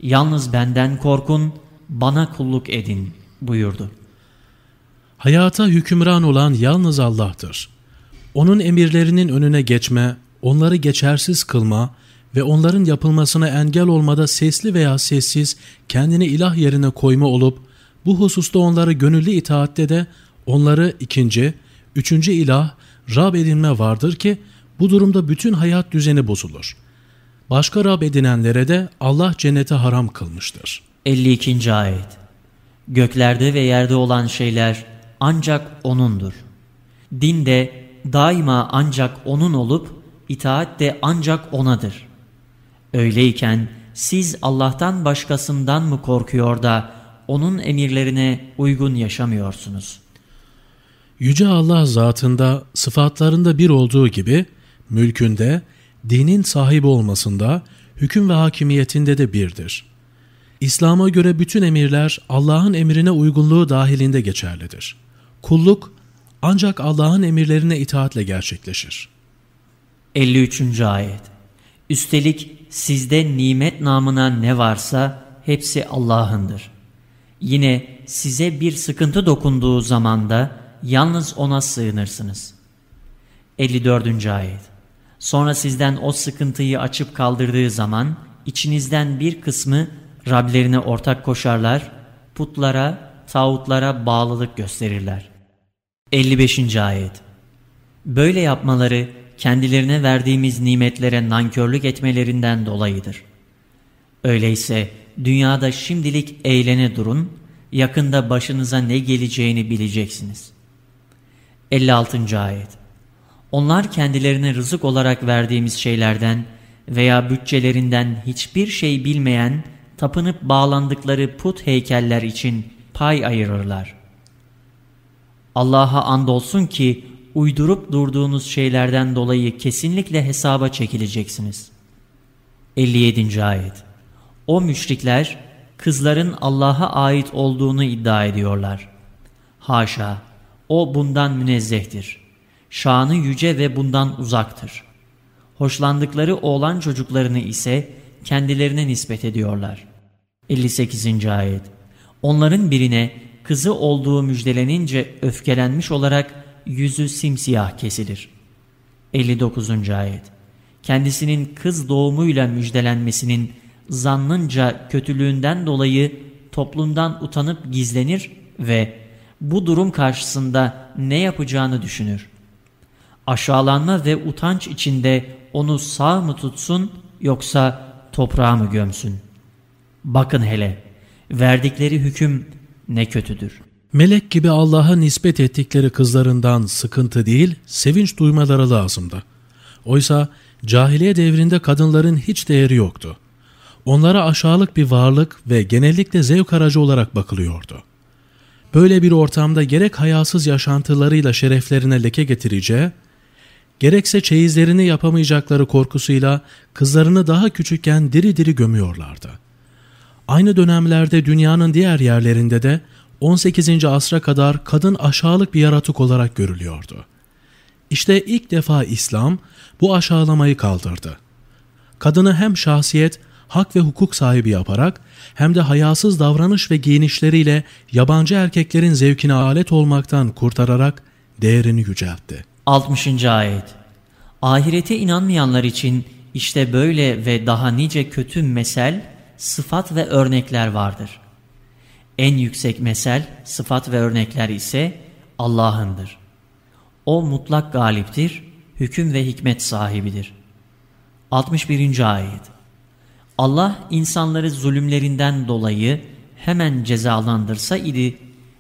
Yalnız benden korkun, bana kulluk edin buyurdu. Hayata hükümran olan yalnız Allah'tır. Onun emirlerinin önüne geçme, onları geçersiz kılma ve onların yapılmasına engel olmada sesli veya sessiz kendini ilah yerine koyma olup bu hususta onları gönüllü itaatte de onları ikinci, üçüncü ilah, Rab edinme vardır ki bu durumda bütün hayat düzeni bozulur. Başka Rab edinenlere de Allah cennete haram kılmıştır. 52. Ayet Göklerde ve yerde olan şeyler ancak O'nundur. Din de daima ancak O'nun olup itaat de ancak O'nadır. Öyleyken siz Allah'tan başkasından mı korkuyor da O'nun emirlerine uygun yaşamıyorsunuz? Yüce Allah zatında, sıfatlarında bir olduğu gibi, mülkünde, dinin sahibi olmasında, hüküm ve hakimiyetinde de birdir. İslam'a göre bütün emirler Allah'ın emrine uygunluğu dahilinde geçerlidir. Kulluk ancak Allah'ın emirlerine itaatle gerçekleşir. 53. Ayet Üstelik sizde nimet namına ne varsa hepsi Allah'ındır. Yine size bir sıkıntı dokunduğu zaman da yalnız O'na sığınırsınız. 54. Ayet Sonra sizden o sıkıntıyı açıp kaldırdığı zaman içinizden bir kısmı Rablerine ortak koşarlar, putlara, tağutlara bağlılık gösterirler. 55. Ayet Böyle yapmaları kendilerine verdiğimiz nimetlere nankörlük etmelerinden dolayıdır. Öyleyse dünyada şimdilik eğlene durun, yakında başınıza ne geleceğini bileceksiniz. 56. Ayet Onlar kendilerine rızık olarak verdiğimiz şeylerden veya bütçelerinden hiçbir şey bilmeyen, tapınıp bağlandıkları put heykeller için pay ayırırlar. Allah'a andolsun ki uydurup durduğunuz şeylerden dolayı kesinlikle hesaba çekileceksiniz. 57. Ayet O müşrikler kızların Allah'a ait olduğunu iddia ediyorlar. Haşa! O bundan münezzehtir. Şanı yüce ve bundan uzaktır. Hoşlandıkları oğlan çocuklarını ise kendilerine nispet ediyorlar. 58. Ayet Onların birine kızı olduğu müjdelenince öfkelenmiş olarak yüzü simsiyah kesilir. 59. Ayet Kendisinin kız doğumuyla müjdelenmesinin zannınca kötülüğünden dolayı toplumdan utanıp gizlenir ve bu durum karşısında ne yapacağını düşünür. Aşağılanma ve utanç içinde onu sağ mı tutsun yoksa toprağa mı gömsün? Bakın hele, verdikleri hüküm ne kötüdür. Melek gibi Allah'a nispet ettikleri kızlarından sıkıntı değil, sevinç duymaları lazımdı. Oysa cahiliye devrinde kadınların hiç değeri yoktu. Onlara aşağılık bir varlık ve genellikle zevk aracı olarak bakılıyordu. Böyle bir ortamda gerek hayasız yaşantılarıyla şereflerine leke getireceği, gerekse çeyizlerini yapamayacakları korkusuyla kızlarını daha küçükken diri diri gömüyorlardı. Aynı dönemlerde dünyanın diğer yerlerinde de 18. asra kadar kadın aşağılık bir yaratık olarak görülüyordu. İşte ilk defa İslam bu aşağılamayı kaldırdı. Kadını hem şahsiyet, hak ve hukuk sahibi yaparak hem de hayasız davranış ve giyinişleriyle yabancı erkeklerin zevkine alet olmaktan kurtararak değerini yüceltti. 60. Ayet Ahirete inanmayanlar için işte böyle ve daha nice kötü mesel, sıfat ve örnekler vardır. En yüksek mesel, sıfat ve örnekler ise Allah'ındır. O mutlak galiptir, hüküm ve hikmet sahibidir. 61. Ayet Allah insanları zulümlerinden dolayı hemen cezalandırsa idi,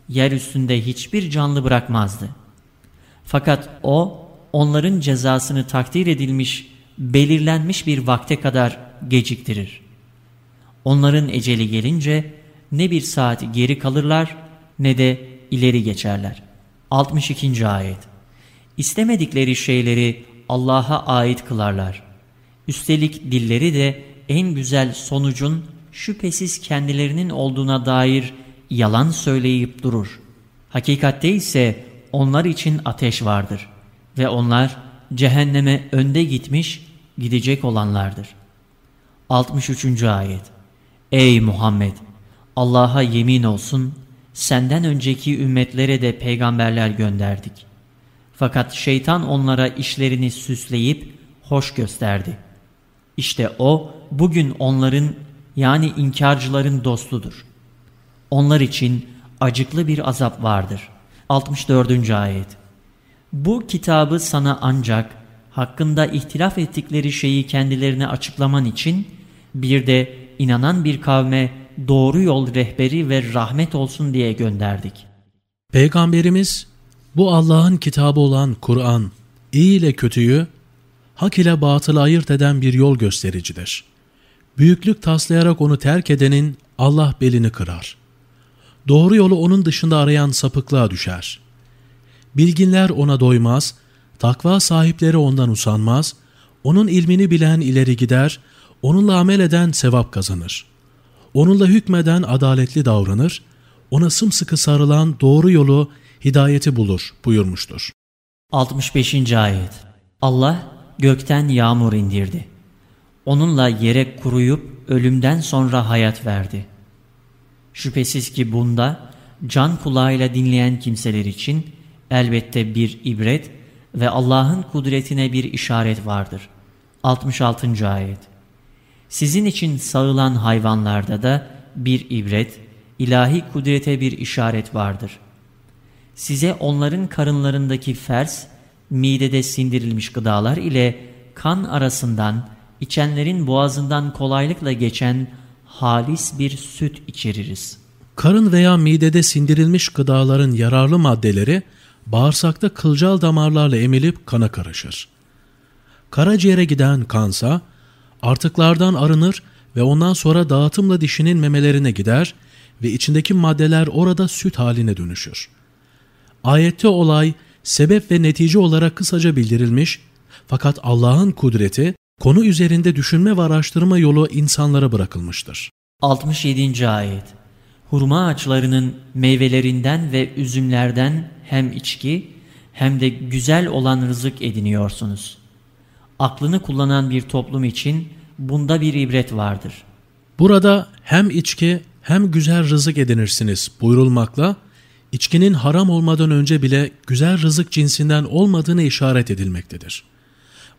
yeryüzünde hiçbir canlı bırakmazdı. Fakat O, onların cezasını takdir edilmiş, belirlenmiş bir vakte kadar geciktirir. Onların eceli gelince ne bir saat geri kalırlar ne de ileri geçerler. 62. Ayet İstemedikleri şeyleri Allah'a ait kılarlar. Üstelik dilleri de en güzel sonucun şüphesiz kendilerinin olduğuna dair yalan söyleyip durur. Hakikatte ise onlar için ateş vardır ve onlar cehenneme önde gitmiş, gidecek olanlardır. 63. Ayet Ey Muhammed! Allah'a yemin olsun, senden önceki ümmetlere de peygamberler gönderdik. Fakat şeytan onlara işlerini süsleyip hoş gösterdi. İşte o bugün onların yani inkarcıların dostudur. Onlar için acıklı bir azap vardır. 64. Ayet Bu kitabı sana ancak hakkında ihtilaf ettikleri şeyi kendilerine açıklaman için bir de inanan bir kavme doğru yol rehberi ve rahmet olsun diye gönderdik. Peygamberimiz bu Allah'ın kitabı olan Kur'an, iyi ile kötüyü, hak ile batılı ayırt eden bir yol göstericidir. Büyüklük taslayarak onu terk edenin Allah belini kırar. Doğru yolu onun dışında arayan sapıklığa düşer. Bilginler ona doymaz, takva sahipleri ondan usanmaz, onun ilmini bilen ileri gider, onunla amel eden sevap kazanır. Onunla hükmeden adaletli davranır, ona sımsıkı sarılan doğru yolu, hidayeti bulur buyurmuştur. 65. Ayet Allah gökten yağmur indirdi. Onunla yere kuruyup ölümden sonra hayat verdi. Şüphesiz ki bunda can kulağıyla dinleyen kimseler için elbette bir ibret ve Allah'ın kudretine bir işaret vardır. 66. Ayet Sizin için sağılan hayvanlarda da bir ibret, ilahi kudrete bir işaret vardır. Size onların karınlarındaki fers, midede sindirilmiş gıdalar ile kan arasından içenlerin boğazından kolaylıkla geçen halis bir süt içeririz. Karın veya midede sindirilmiş gıdaların yararlı maddeleri bağırsakta kılcal damarlarla emilip kana karışır. Karaciğere giden kansa artıklardan arınır ve ondan sonra dağıtımla dişinin memelerine gider ve içindeki maddeler orada süt haline dönüşür. Ayette olay sebep ve netice olarak kısaca bildirilmiş fakat Allah'ın kudreti konu üzerinde düşünme ve araştırma yolu insanlara bırakılmıştır. 67. Ayet Hurma ağaçlarının meyvelerinden ve üzümlerden hem içki hem de güzel olan rızık ediniyorsunuz. Aklını kullanan bir toplum için bunda bir ibret vardır. Burada hem içki hem güzel rızık edinirsiniz buyurulmakla, içkinin haram olmadan önce bile güzel rızık cinsinden olmadığını işaret edilmektedir.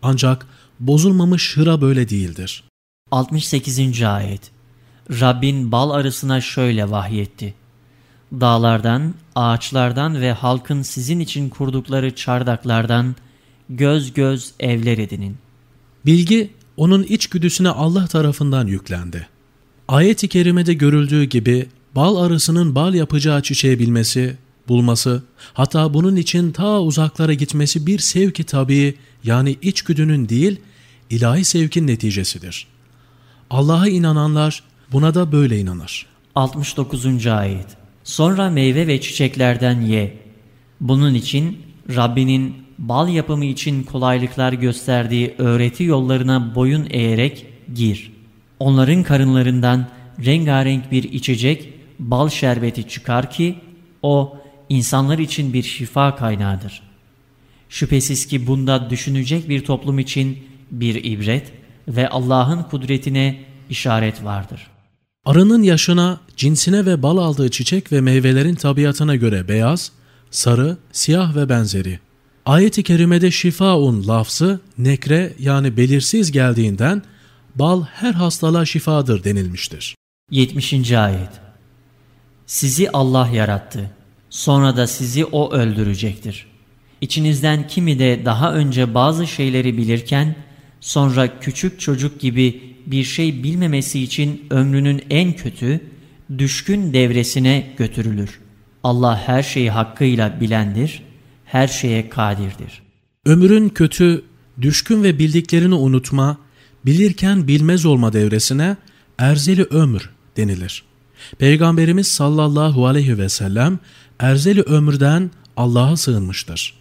Ancak bozulmamış hıra böyle değildir. 68. Ayet Rabbin bal arısına şöyle vahyetti. Dağlardan, ağaçlardan ve halkın sizin için kurdukları çardaklardan göz göz evler edinin. Bilgi onun içgüdüsüne Allah tarafından yüklendi. Ayet-i kerimede görüldüğü gibi bal arısının bal yapacağı çiçeği bilmesi, bulması, hatta bunun için ta uzaklara gitmesi bir sevki tabii yani içgüdünün değil, ilahi sevkin neticesidir. Allah'a inananlar buna da böyle inanır. 69. Ayet Sonra meyve ve çiçeklerden ye. Bunun için Rabbinin bal yapımı için kolaylıklar gösterdiği öğreti yollarına boyun eğerek gir. Onların karınlarından rengarenk bir içecek bal şerbeti çıkar ki o insanlar için bir şifa kaynağıdır. Şüphesiz ki bunda düşünecek bir toplum için bir ibret ve Allah'ın kudretine işaret vardır. Arının yaşına, cinsine ve bal aldığı çiçek ve meyvelerin tabiatına göre beyaz, sarı, siyah ve benzeri. Ayet-i kerimede şifaun lafzı nekre yani belirsiz geldiğinden bal her hastalığa şifadır denilmiştir. 70. Ayet Sizi Allah yarattı. Sonra da sizi O öldürecektir. İçinizden kimi de daha önce bazı şeyleri bilirken sonra küçük çocuk gibi bir şey bilmemesi için ömrünün en kötü, düşkün devresine götürülür. Allah her şeyi hakkıyla bilendir, her şeye kadirdir. Ömrün kötü, düşkün ve bildiklerini unutma, bilirken bilmez olma devresine erzeli ömür denilir. Peygamberimiz sallallahu aleyhi ve sellem erzeli ömürden Allah'a sığınmıştır.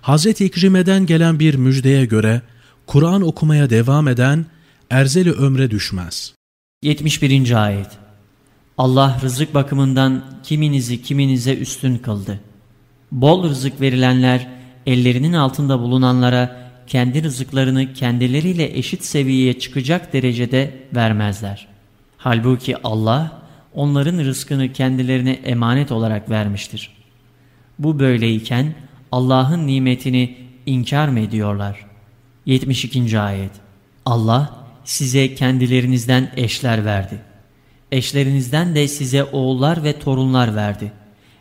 Hazreti İkrime'den gelen bir müjdeye göre Kur'an okumaya devam eden erzeli ömre düşmez. 71. Ayet Allah rızık bakımından kiminizi kiminize üstün kıldı. Bol rızık verilenler ellerinin altında bulunanlara kendi rızıklarını kendileriyle eşit seviyeye çıkacak derecede vermezler. Halbuki Allah onların rızkını kendilerine emanet olarak vermiştir. Bu böyleyken Allah'ın nimetini inkar mı ediyorlar? 72. Ayet Allah size kendilerinizden eşler verdi. Eşlerinizden de size oğullar ve torunlar verdi.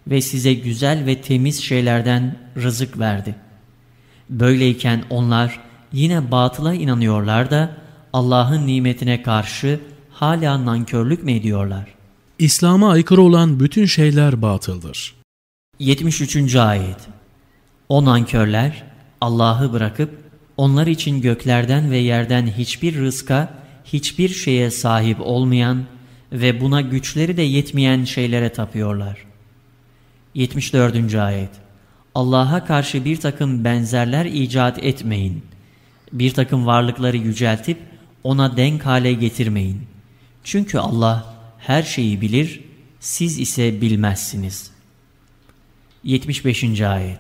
Ve size güzel ve temiz şeylerden rızık verdi. Böyleyken onlar yine batıla inanıyorlar da Allah'ın nimetine karşı hala nankörlük mü ediyorlar? İslam'a aykırı olan bütün şeyler batıldır. 73. Ayet O nankörler Allah'ı bırakıp onlar için göklerden ve yerden hiçbir rızka, hiçbir şeye sahip olmayan ve buna güçleri de yetmeyen şeylere tapıyorlar. 74. Ayet Allah'a karşı bir takım benzerler icat etmeyin. Bir takım varlıkları yüceltip ona denk hale getirmeyin. Çünkü Allah her şeyi bilir, siz ise bilmezsiniz. 75. Ayet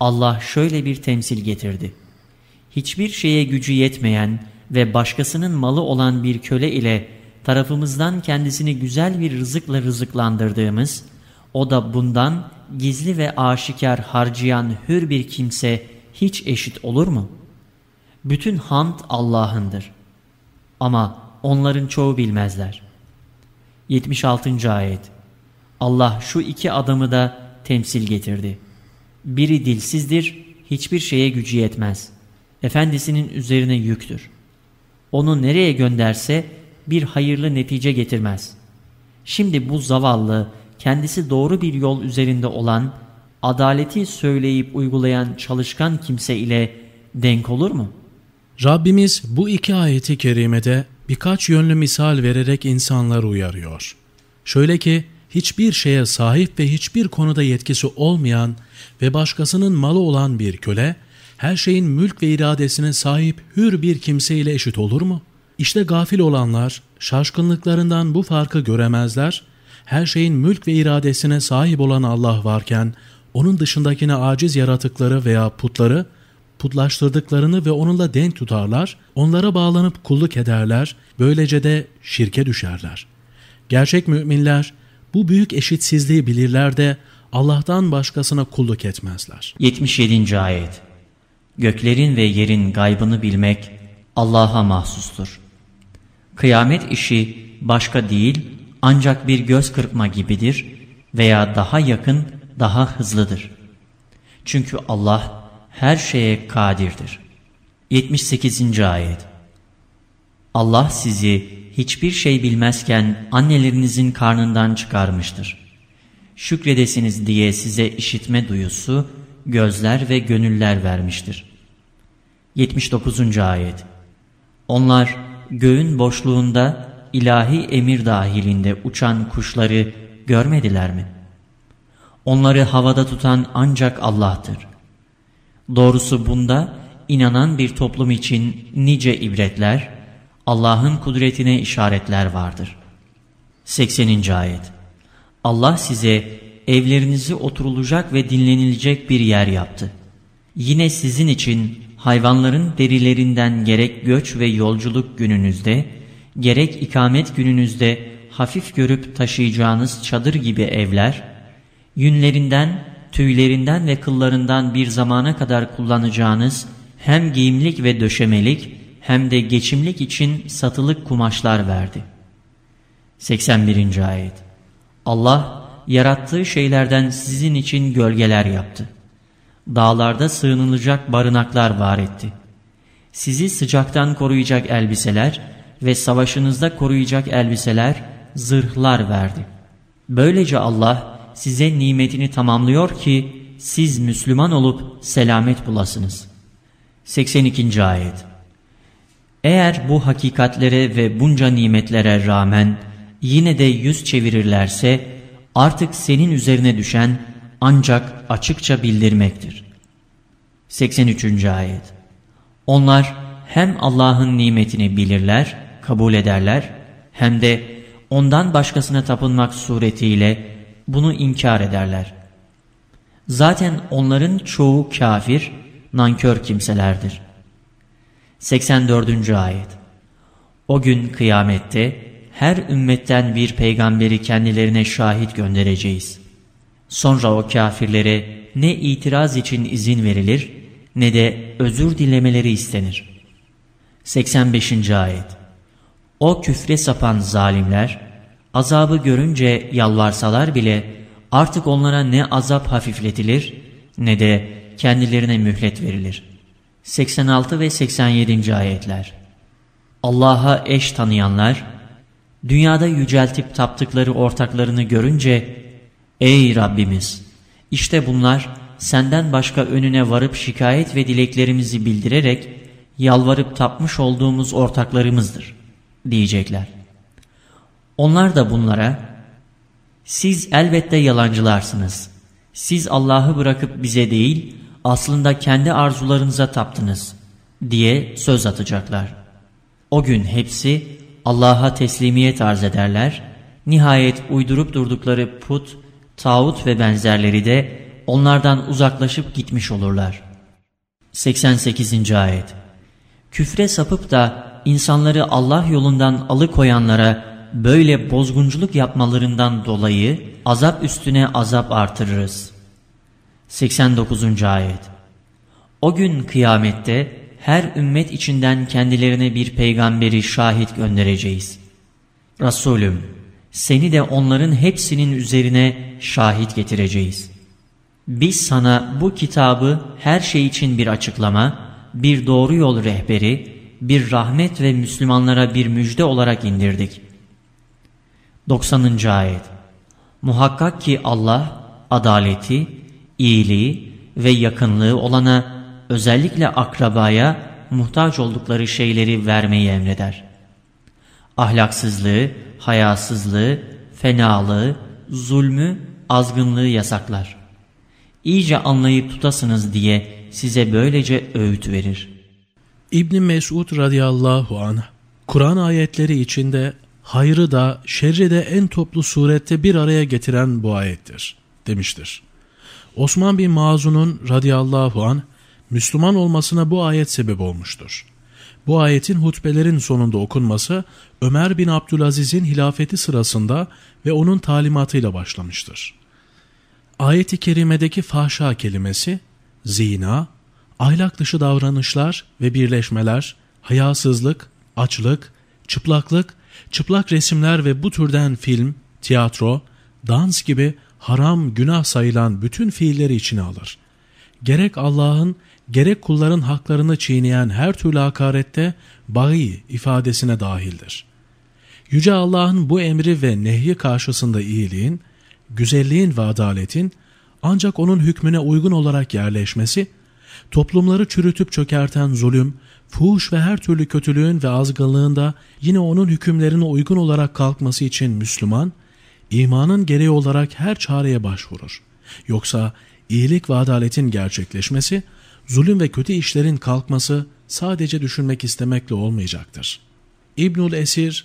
Allah şöyle bir temsil getirdi hiçbir şeye gücü yetmeyen ve başkasının malı olan bir köle ile tarafımızdan kendisini güzel bir rızıkla rızıklandırdığımız, o da bundan gizli ve aşikar harcayan hür bir kimse hiç eşit olur mu? Bütün hamd Allah'ındır. Ama onların çoğu bilmezler. 76. Ayet Allah şu iki adamı da temsil getirdi. Biri dilsizdir, hiçbir şeye gücü yetmez efendisinin üzerine yüktür. Onu nereye gönderse bir hayırlı netice getirmez. Şimdi bu zavallı, kendisi doğru bir yol üzerinde olan, adaleti söyleyip uygulayan çalışkan kimse ile denk olur mu? Rabbimiz bu iki ayeti kerimede birkaç yönlü misal vererek insanları uyarıyor. Şöyle ki, hiçbir şeye sahip ve hiçbir konuda yetkisi olmayan ve başkasının malı olan bir köle, her şeyin mülk ve iradesine sahip hür bir kimseyle eşit olur mu? İşte gafil olanlar şaşkınlıklarından bu farkı göremezler. Her şeyin mülk ve iradesine sahip olan Allah varken onun dışındakine aciz yaratıkları veya putları putlaştırdıklarını ve onunla denk tutarlar, onlara bağlanıp kulluk ederler, böylece de şirke düşerler. Gerçek müminler bu büyük eşitsizliği bilirler de Allah'tan başkasına kulluk etmezler. 77. Ayet Göklerin ve yerin gaybını bilmek Allah'a mahsustur. Kıyamet işi başka değil ancak bir göz kırpma gibidir veya daha yakın, daha hızlıdır. Çünkü Allah her şeye kadirdir. 78. Ayet Allah sizi hiçbir şey bilmezken annelerinizin karnından çıkarmıştır. Şükredesiniz diye size işitme duyusu, gözler ve gönüller vermiştir. 79. Ayet Onlar göğün boşluğunda ilahi emir dahilinde uçan kuşları görmediler mi? Onları havada tutan ancak Allah'tır. Doğrusu bunda inanan bir toplum için nice ibretler, Allah'ın kudretine işaretler vardır. 80. Ayet Allah size evlerinizi oturulacak ve dinlenilecek bir yer yaptı. Yine sizin için hayvanların derilerinden gerek göç ve yolculuk gününüzde, gerek ikamet gününüzde hafif görüp taşıyacağınız çadır gibi evler, yünlerinden, tüylerinden ve kıllarından bir zamana kadar kullanacağınız hem giyimlik ve döşemelik hem de geçimlik için satılık kumaşlar verdi. 81. Ayet Allah yarattığı şeylerden sizin için gölgeler yaptı. Dağlarda sığınılacak barınaklar var etti. Sizi sıcaktan koruyacak elbiseler ve savaşınızda koruyacak elbiseler, zırhlar verdi. Böylece Allah size nimetini tamamlıyor ki siz Müslüman olup selamet bulasınız. 82. Ayet Eğer bu hakikatlere ve bunca nimetlere rağmen yine de yüz çevirirlerse artık senin üzerine düşen ancak açıkça bildirmektir. 83. Ayet Onlar hem Allah'ın nimetini bilirler, kabul ederler hem de ondan başkasına tapınmak suretiyle bunu inkar ederler. Zaten onların çoğu kafir, nankör kimselerdir. 84. Ayet O gün kıyamette her ümmetten bir peygamberi kendilerine şahit göndereceğiz. Sonra o kafirlere ne itiraz için izin verilir ne de özür dilemeleri istenir. 85. Ayet O küfre sapan zalimler, azabı görünce yalvarsalar bile artık onlara ne azap hafifletilir ne de kendilerine mühlet verilir. 86 ve 87. Ayetler Allah'a eş tanıyanlar, dünyada yüceltip taptıkları ortaklarını görünce, Ey Rabbimiz! işte bunlar senden başka önüne varıp şikayet ve dileklerimizi bildirerek, yalvarıp tapmış olduğumuz ortaklarımızdır, diyecekler. Onlar da bunlara, siz elbette yalancılarsınız. Siz Allah'ı bırakıp bize değil, aslında kendi arzularınıza taptınız, diye söz atacaklar. O gün hepsi Allah'a teslimiyet arz ederler. Nihayet uydurup durdukları put, tağut ve benzerleri de onlardan uzaklaşıp gitmiş olurlar. 88. Ayet Küfre sapıp da insanları Allah yolundan alıkoyanlara böyle bozgunculuk yapmalarından dolayı azap üstüne azap artırırız. 89. Ayet O gün kıyamette her ümmet içinden kendilerine bir peygamberi şahit göndereceğiz. Resulüm, seni de onların hepsinin üzerine şahit getireceğiz. Biz sana bu kitabı her şey için bir açıklama, bir doğru yol rehberi, bir rahmet ve Müslümanlara bir müjde olarak indirdik. 90. Ayet Muhakkak ki Allah adaleti, iyiliği ve yakınlığı olana özellikle akrabaya muhtaç oldukları şeyleri vermeyi emreder. Ahlaksızlığı, hayasızlığı, fenalığı, zulmü, azgınlığı yasaklar. İyice anlayıp tutasınız diye size böylece öğüt verir. İbn Mesud radıyallahu anh Kur'an ayetleri içinde hayrı da şerri de en toplu surette bir araya getiren bu ayettir demiştir. Osman bin Mazun'un radıyallahu anh Müslüman olmasına bu ayet sebep olmuştur. Bu ayetin hutbelerin sonunda okunması Ömer bin Abdülaziz'in hilafeti sırasında ve onun talimatıyla başlamıştır. Ayet-i kerimedeki fahşa kelimesi, zina, ahlak dışı davranışlar ve birleşmeler, hayasızlık, açlık, çıplaklık, çıplak resimler ve bu türden film, tiyatro, dans gibi haram günah sayılan bütün fiilleri içine alır. Gerek Allah'ın gerek kulların haklarını çiğneyen her türlü hakarette bayi ifadesine dahildir. Yüce Allah'ın bu emri ve nehyi karşısında iyiliğin, güzelliğin ve adaletin ancak onun hükmüne uygun olarak yerleşmesi, toplumları çürütüp çökerten zulüm, fuhuş ve her türlü kötülüğün ve azgınlığında yine onun hükümlerine uygun olarak kalkması için Müslüman, imanın gereği olarak her çareye başvurur. Yoksa iyilik ve adaletin gerçekleşmesi, zulüm ve kötü işlerin kalkması sadece düşünmek istemekle olmayacaktır. İbnül Esir,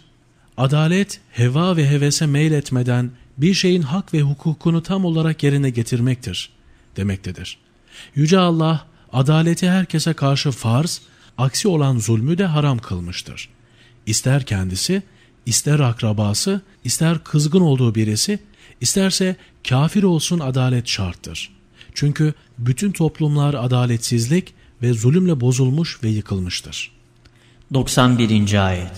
adalet heva ve hevese meyletmeden bir şeyin hak ve hukukunu tam olarak yerine getirmektir demektedir. Yüce Allah adaleti herkese karşı farz, aksi olan zulmü de haram kılmıştır. İster kendisi, ister akrabası, ister kızgın olduğu birisi, isterse kafir olsun adalet şarttır. Çünkü bütün toplumlar adaletsizlik ve zulümle bozulmuş ve yıkılmıştır. 91. Ayet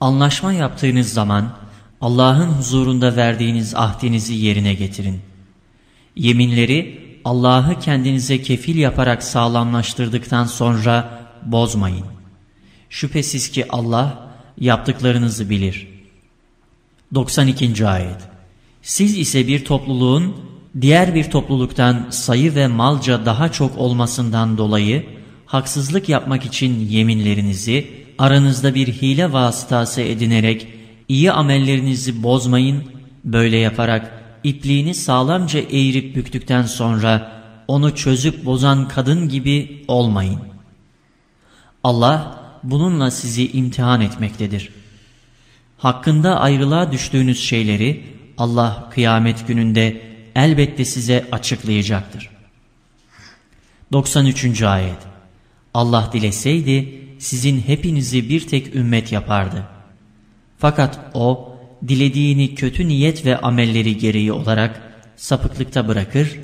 Anlaşma yaptığınız zaman Allah'ın huzurunda verdiğiniz ahdinizi yerine getirin. Yeminleri Allah'ı kendinize kefil yaparak sağlamlaştırdıktan sonra bozmayın. Şüphesiz ki Allah yaptıklarınızı bilir. 92. Ayet Siz ise bir topluluğun diğer bir topluluktan sayı ve malca daha çok olmasından dolayı haksızlık yapmak için yeminlerinizi aranızda bir hile vasıtası edinerek iyi amellerinizi bozmayın, böyle yaparak ipliğini sağlamca eğirip büktükten sonra onu çözüp bozan kadın gibi olmayın. Allah bununla sizi imtihan etmektedir. Hakkında ayrılığa düştüğünüz şeyleri Allah kıyamet gününde elbette size açıklayacaktır. 93. Ayet Allah dileseydi sizin hepinizi bir tek ümmet yapardı. Fakat O dilediğini kötü niyet ve amelleri gereği olarak sapıklıkta bırakır,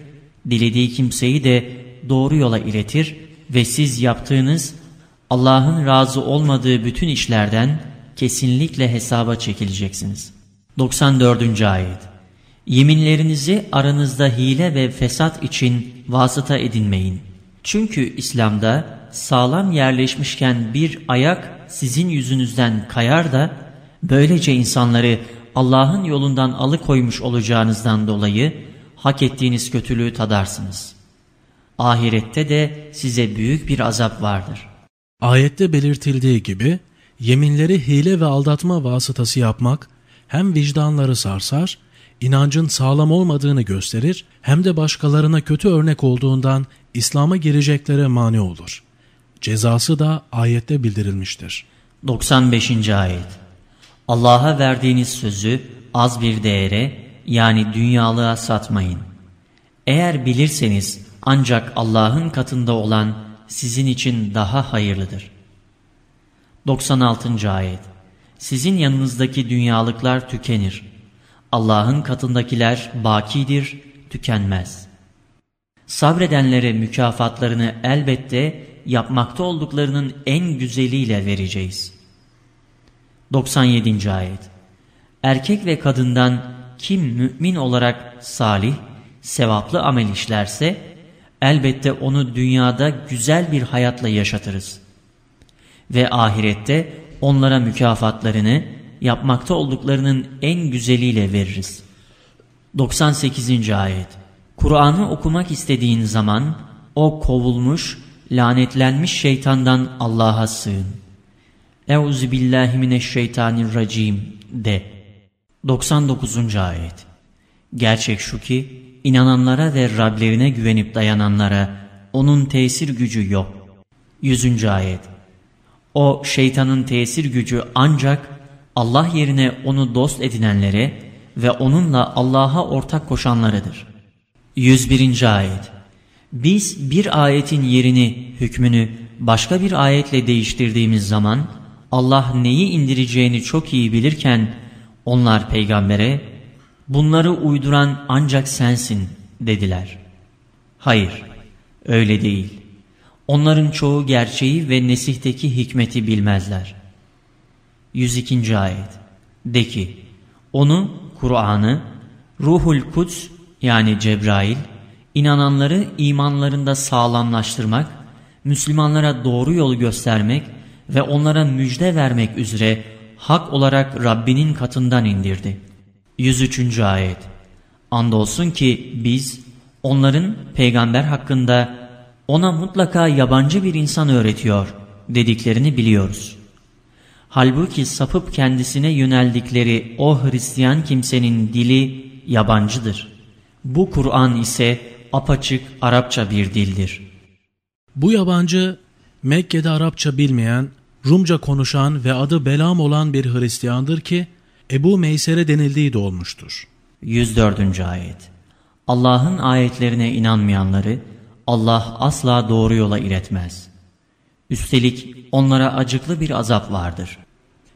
dilediği kimseyi de doğru yola iletir ve siz yaptığınız Allah'ın razı olmadığı bütün işlerden kesinlikle hesaba çekileceksiniz. 94. Ayet Yeminlerinizi aranızda hile ve fesat için vasıta edinmeyin. Çünkü İslam'da sağlam yerleşmişken bir ayak sizin yüzünüzden kayar da böylece insanları Allah'ın yolundan alıkoymuş olacağınızdan dolayı hak ettiğiniz kötülüğü tadarsınız. Ahirette de size büyük bir azap vardır. Ayette belirtildiği gibi yeminleri hile ve aldatma vasıtası yapmak hem vicdanları sarsar, inancın sağlam olmadığını gösterir hem de başkalarına kötü örnek olduğundan İslam'a gireceklere mani olur. Cezası da ayette bildirilmiştir. 95. Ayet Allah'a verdiğiniz sözü az bir değere yani dünyalığa satmayın. Eğer bilirseniz ancak Allah'ın katında olan sizin için daha hayırlıdır. 96. Ayet Sizin yanınızdaki dünyalıklar tükenir. Allah'ın katındakiler bakidir, tükenmez. Sabredenlere mükafatlarını elbette yapmakta olduklarının en güzeliyle vereceğiz. 97. Ayet Erkek ve kadından kim mümin olarak salih, sevaplı amel işlerse, elbette onu dünyada güzel bir hayatla yaşatırız. Ve ahirette onlara mükafatlarını yapmakta olduklarının en güzeliyle veririz. 98. Ayet Kur'an'ı okumak istediğin zaman o kovulmuş, lanetlenmiş şeytandan Allah'a sığın. Euzu billahi mineşşeytanirracim de. 99. ayet. Gerçek şu ki inananlara ve Rablerine güvenip dayananlara onun tesir gücü yok. 100. ayet. O şeytanın tesir gücü ancak Allah yerine onu dost edinenlere ve onunla Allah'a ortak koşanlarıdır. 101. ayet. Biz bir ayetin yerini, hükmünü başka bir ayetle değiştirdiğimiz zaman Allah neyi indireceğini çok iyi bilirken onlar peygambere bunları uyduran ancak sensin dediler. Hayır öyle değil. Onların çoğu gerçeği ve nesihteki hikmeti bilmezler. 102. Ayet De ki, onu, Kur'an'ı, Ruhul Kuds yani Cebrail, inananları imanlarında sağlamlaştırmak, Müslümanlara doğru yolu göstermek ve onlara müjde vermek üzere hak olarak Rabbinin katından indirdi. 103. Ayet Andolsun ki biz onların peygamber hakkında ona mutlaka yabancı bir insan öğretiyor dediklerini biliyoruz. Halbuki sapıp kendisine yöneldikleri o Hristiyan kimsenin dili yabancıdır. Bu Kur'an ise apaçık Arapça bir dildir. Bu yabancı Mekke'de Arapça bilmeyen, Rumca konuşan ve adı Belam olan bir Hristiyandır ki Ebu Meysere denildiği de olmuştur. 104. Ayet Allah'ın ayetlerine inanmayanları Allah asla doğru yola iletmez. Üstelik onlara acıklı bir azap vardır.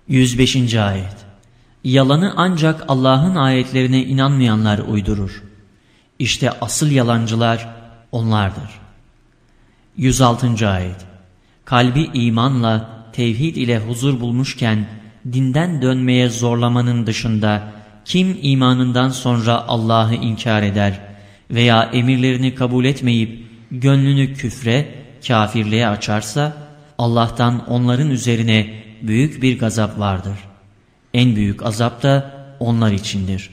105. Ayet Yalanı ancak Allah'ın ayetlerine inanmayanlar uydurur. İşte asıl yalancılar onlardır. 106. Ayet Kalbi imanla, tevhid ile huzur bulmuşken, dinden dönmeye zorlamanın dışında, kim imanından sonra Allah'ı inkar eder veya emirlerini kabul etmeyip, gönlünü küfre, kafirliğe açarsa, Allah'tan onların üzerine büyük bir gazap vardır. En büyük azap da onlar içindir.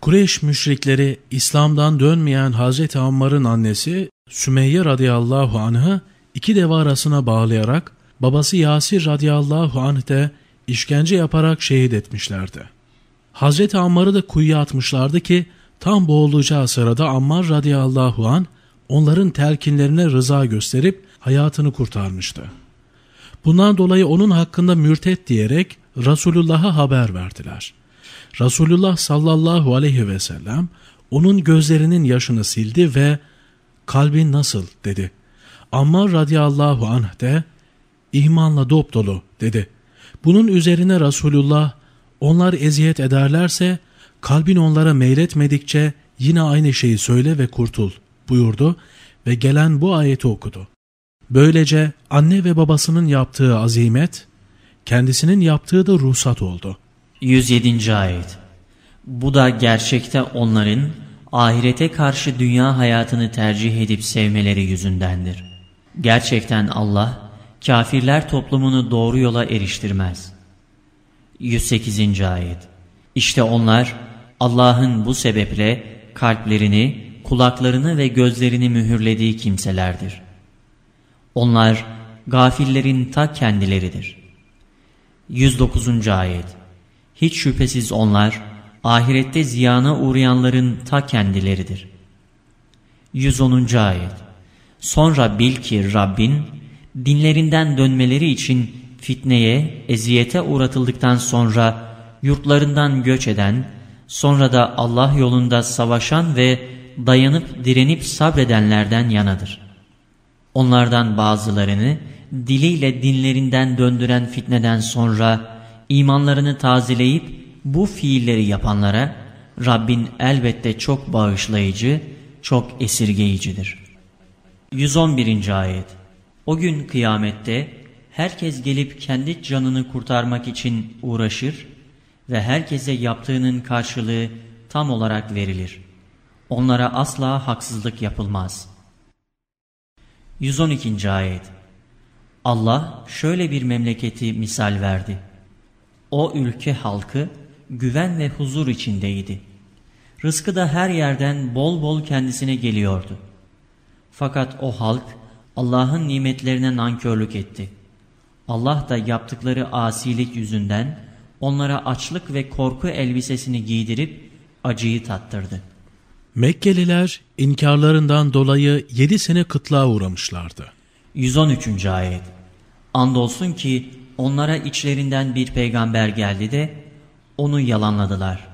Kureyş müşrikleri İslam'dan dönmeyen Hazreti Ammar'ın annesi Sümeyye radıyallahu anh'ı iki deva arasına bağlayarak babası Yasir radıyallahu anh de işkence yaparak şehit etmişlerdi. Hazreti Ammar'ı da kuyuya atmışlardı ki tam boğulacağı sırada Ammar radıyallahu anh onların telkinlerine rıza gösterip hayatını kurtarmıştı. Bundan dolayı onun hakkında mürtet diyerek Resulullah'a haber verdiler. Resulullah sallallahu aleyhi ve sellem onun gözlerinin yaşını sildi ve kalbin nasıl dedi. Ammar radıyallahu anh de imanla dop dolu dedi. Bunun üzerine Resulullah onlar eziyet ederlerse kalbin onlara meyletmedikçe yine aynı şeyi söyle ve kurtul buyurdu ve gelen bu ayeti okudu. Böylece anne ve babasının yaptığı azimet, kendisinin yaptığı da ruhsat oldu. 107. Ayet Bu da gerçekte onların ahirete karşı dünya hayatını tercih edip sevmeleri yüzündendir. Gerçekten Allah, kafirler toplumunu doğru yola eriştirmez. 108. Ayet İşte onlar Allah'ın bu sebeple kalplerini, kulaklarını ve gözlerini mühürlediği kimselerdir. Onlar gafillerin ta kendileridir. 109. Ayet Hiç şüphesiz onlar ahirette ziyana uğrayanların ta kendileridir. 110. Ayet Sonra bil ki Rabbin dinlerinden dönmeleri için fitneye, eziyete uğratıldıktan sonra yurtlarından göç eden, sonra da Allah yolunda savaşan ve dayanıp direnip sabredenlerden yanadır. Onlardan bazılarını diliyle dinlerinden döndüren fitneden sonra imanlarını tazeleyip bu fiilleri yapanlara Rabbin elbette çok bağışlayıcı, çok esirgeyicidir. 111. Ayet O gün kıyamette herkes gelip kendi canını kurtarmak için uğraşır ve herkese yaptığının karşılığı tam olarak verilir. Onlara asla haksızlık yapılmaz. 112. Ayet Allah şöyle bir memleketi misal verdi. O ülke halkı güven ve huzur içindeydi. Rızkı da her yerden bol bol kendisine geliyordu. Fakat o halk Allah'ın nimetlerine nankörlük etti. Allah da yaptıkları asilik yüzünden onlara açlık ve korku elbisesini giydirip acıyı tattırdı. Mekkeliler inkarlarından dolayı yedi sene kıtlığa uğramışlardı. 113. Ayet Andolsun ki onlara içlerinden bir peygamber geldi de onu yalanladılar.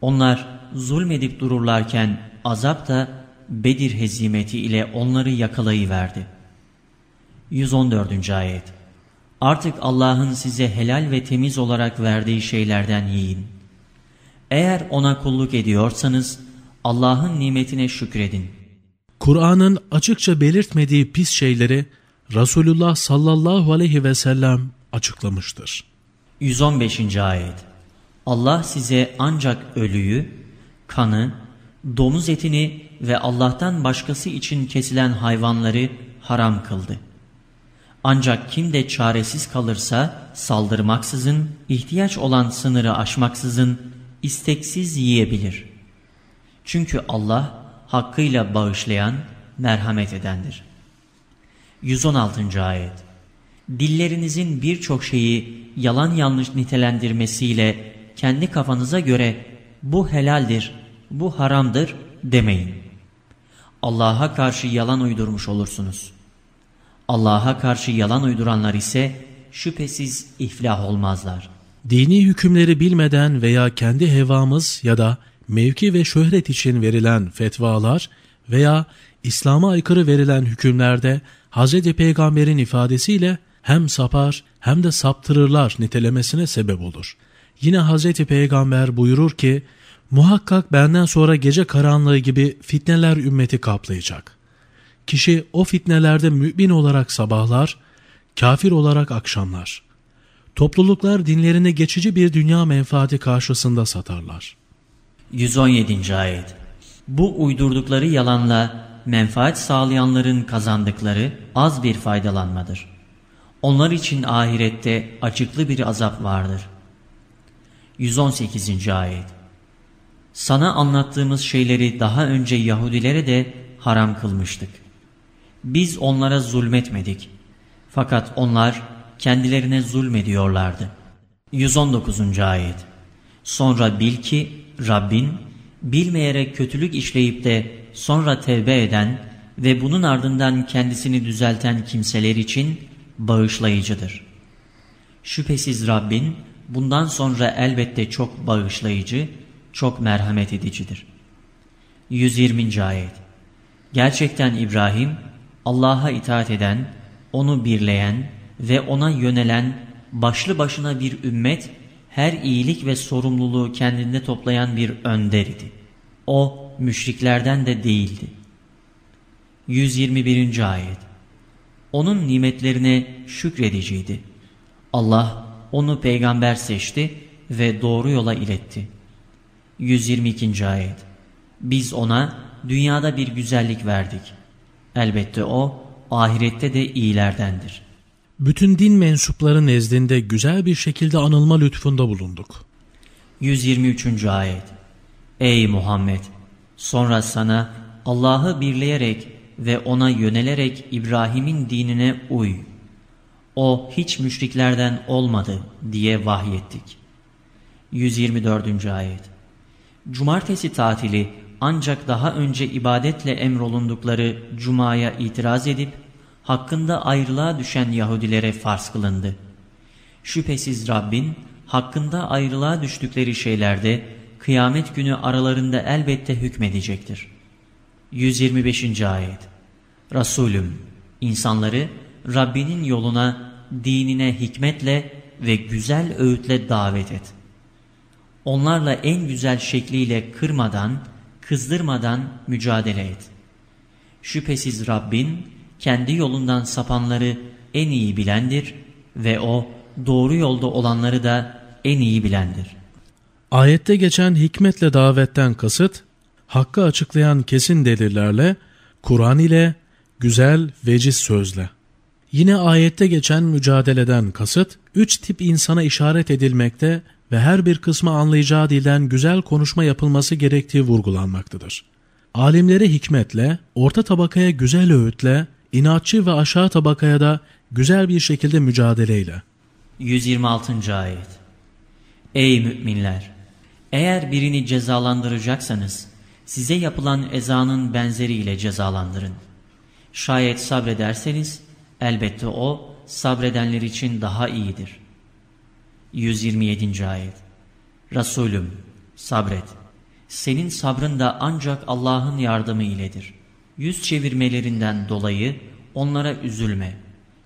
Onlar zulmedip dururlarken azap da Bedir hezimeti ile onları yakalayıverdi. 114. Ayet Artık Allah'ın size helal ve temiz olarak verdiği şeylerden yiyin. Eğer ona kulluk ediyorsanız Allah'ın nimetine şükredin. Kur'an'ın açıkça belirtmediği pis şeyleri Resulullah sallallahu aleyhi ve sellem açıklamıştır. 115. Ayet Allah size ancak ölüyü, kanı, domuz etini ve Allah'tan başkası için kesilen hayvanları haram kıldı. Ancak kim de çaresiz kalırsa saldırmaksızın, ihtiyaç olan sınırı aşmaksızın isteksiz yiyebilir. Çünkü Allah hakkıyla bağışlayan, merhamet edendir. 116. Ayet Dillerinizin birçok şeyi yalan yanlış nitelendirmesiyle kendi kafanıza göre bu helaldir, bu haramdır demeyin. Allah'a karşı yalan uydurmuş olursunuz. Allah'a karşı yalan uyduranlar ise şüphesiz iflah olmazlar. Dini hükümleri bilmeden veya kendi hevamız ya da mevki ve şöhret için verilen fetvalar veya İslam'a aykırı verilen hükümlerde Hz. Peygamber'in ifadesiyle hem sapar hem de saptırırlar nitelemesine sebep olur. Yine Hz. Peygamber buyurur ki, muhakkak benden sonra gece karanlığı gibi fitneler ümmeti kaplayacak. Kişi o fitnelerde mümin olarak sabahlar, kafir olarak akşamlar. Topluluklar dinlerini geçici bir dünya menfaati karşısında satarlar. 117. Ayet Bu uydurdukları yalanla menfaat sağlayanların kazandıkları az bir faydalanmadır. Onlar için ahirette açıklı bir azap vardır. 118. Ayet Sana anlattığımız şeyleri daha önce Yahudilere de haram kılmıştık. Biz onlara zulmetmedik. Fakat onlar kendilerine zulmediyorlardı. 119. Ayet Sonra bil ki Rabbin bilmeyerek kötülük işleyip de sonra tevbe eden ve bunun ardından kendisini düzelten kimseler için bağışlayıcıdır. Şüphesiz Rabbin bundan sonra elbette çok bağışlayıcı, çok merhamet edicidir. 120. Ayet Gerçekten İbrahim, Allah'a itaat eden, onu birleyen ve ona yönelen başlı başına bir ümmet, her iyilik ve sorumluluğu kendinde toplayan bir önder idi. O müşriklerden de değildi. 121. Ayet Onun nimetlerine şükrediciydi. Allah onu peygamber seçti ve doğru yola iletti. 122. Ayet Biz ona dünyada bir güzellik verdik. Elbette o ahirette de iyilerdendir. Bütün din mensupları nezdinde güzel bir şekilde anılma lütfunda bulunduk. 123. Ayet Ey Muhammed! Sonra sana Allah'ı birleyerek ve ona yönelerek İbrahim'in dinine uy. O hiç müşriklerden olmadı diye vahyettik. 124. Ayet Cumartesi tatili ancak daha önce ibadetle emrolundukları Cuma'ya itiraz edip hakkında ayrılığa düşen Yahudilere farz kılındı. Şüphesiz Rabbin hakkında ayrılığa düştükleri şeylerde kıyamet günü aralarında elbette hükmedecektir. 125. Ayet Resulüm, insanları Rabbinin yoluna, dinine hikmetle ve güzel öğütle davet et. Onlarla en güzel şekliyle kırmadan, kızdırmadan mücadele et. Şüphesiz Rabbin kendi yolundan sapanları en iyi bilendir ve O doğru yolda olanları da en iyi bilendir. Ayette geçen hikmetle davetten kasıt, hakkı açıklayan kesin delillerle, Kur'an ile, güzel, veciz sözle. Yine ayette geçen mücadeleden kasıt, üç tip insana işaret edilmekte ve her bir kısmı anlayacağı dilden güzel konuşma yapılması gerektiği vurgulanmaktadır. Alimleri hikmetle, orta tabakaya güzel öğütle, inatçı ve aşağı tabakaya da güzel bir şekilde mücadeleyle. 126. Ayet Ey müminler! Eğer birini cezalandıracaksanız, size yapılan ezanın benzeriyle cezalandırın. Şayet sabrederseniz, elbette o, sabredenler için daha iyidir. 127. Ayet Resulüm, sabret. Senin sabrın da ancak Allah'ın yardımı iledir. Yüz çevirmelerinden dolayı onlara üzülme.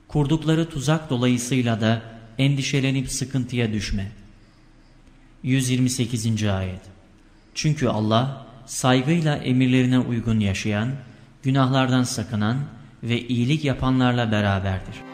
Kurdukları tuzak dolayısıyla da endişelenip sıkıntıya düşme. 128. Ayet Çünkü Allah saygıyla emirlerine uygun yaşayan, günahlardan sakınan ve iyilik yapanlarla beraberdir.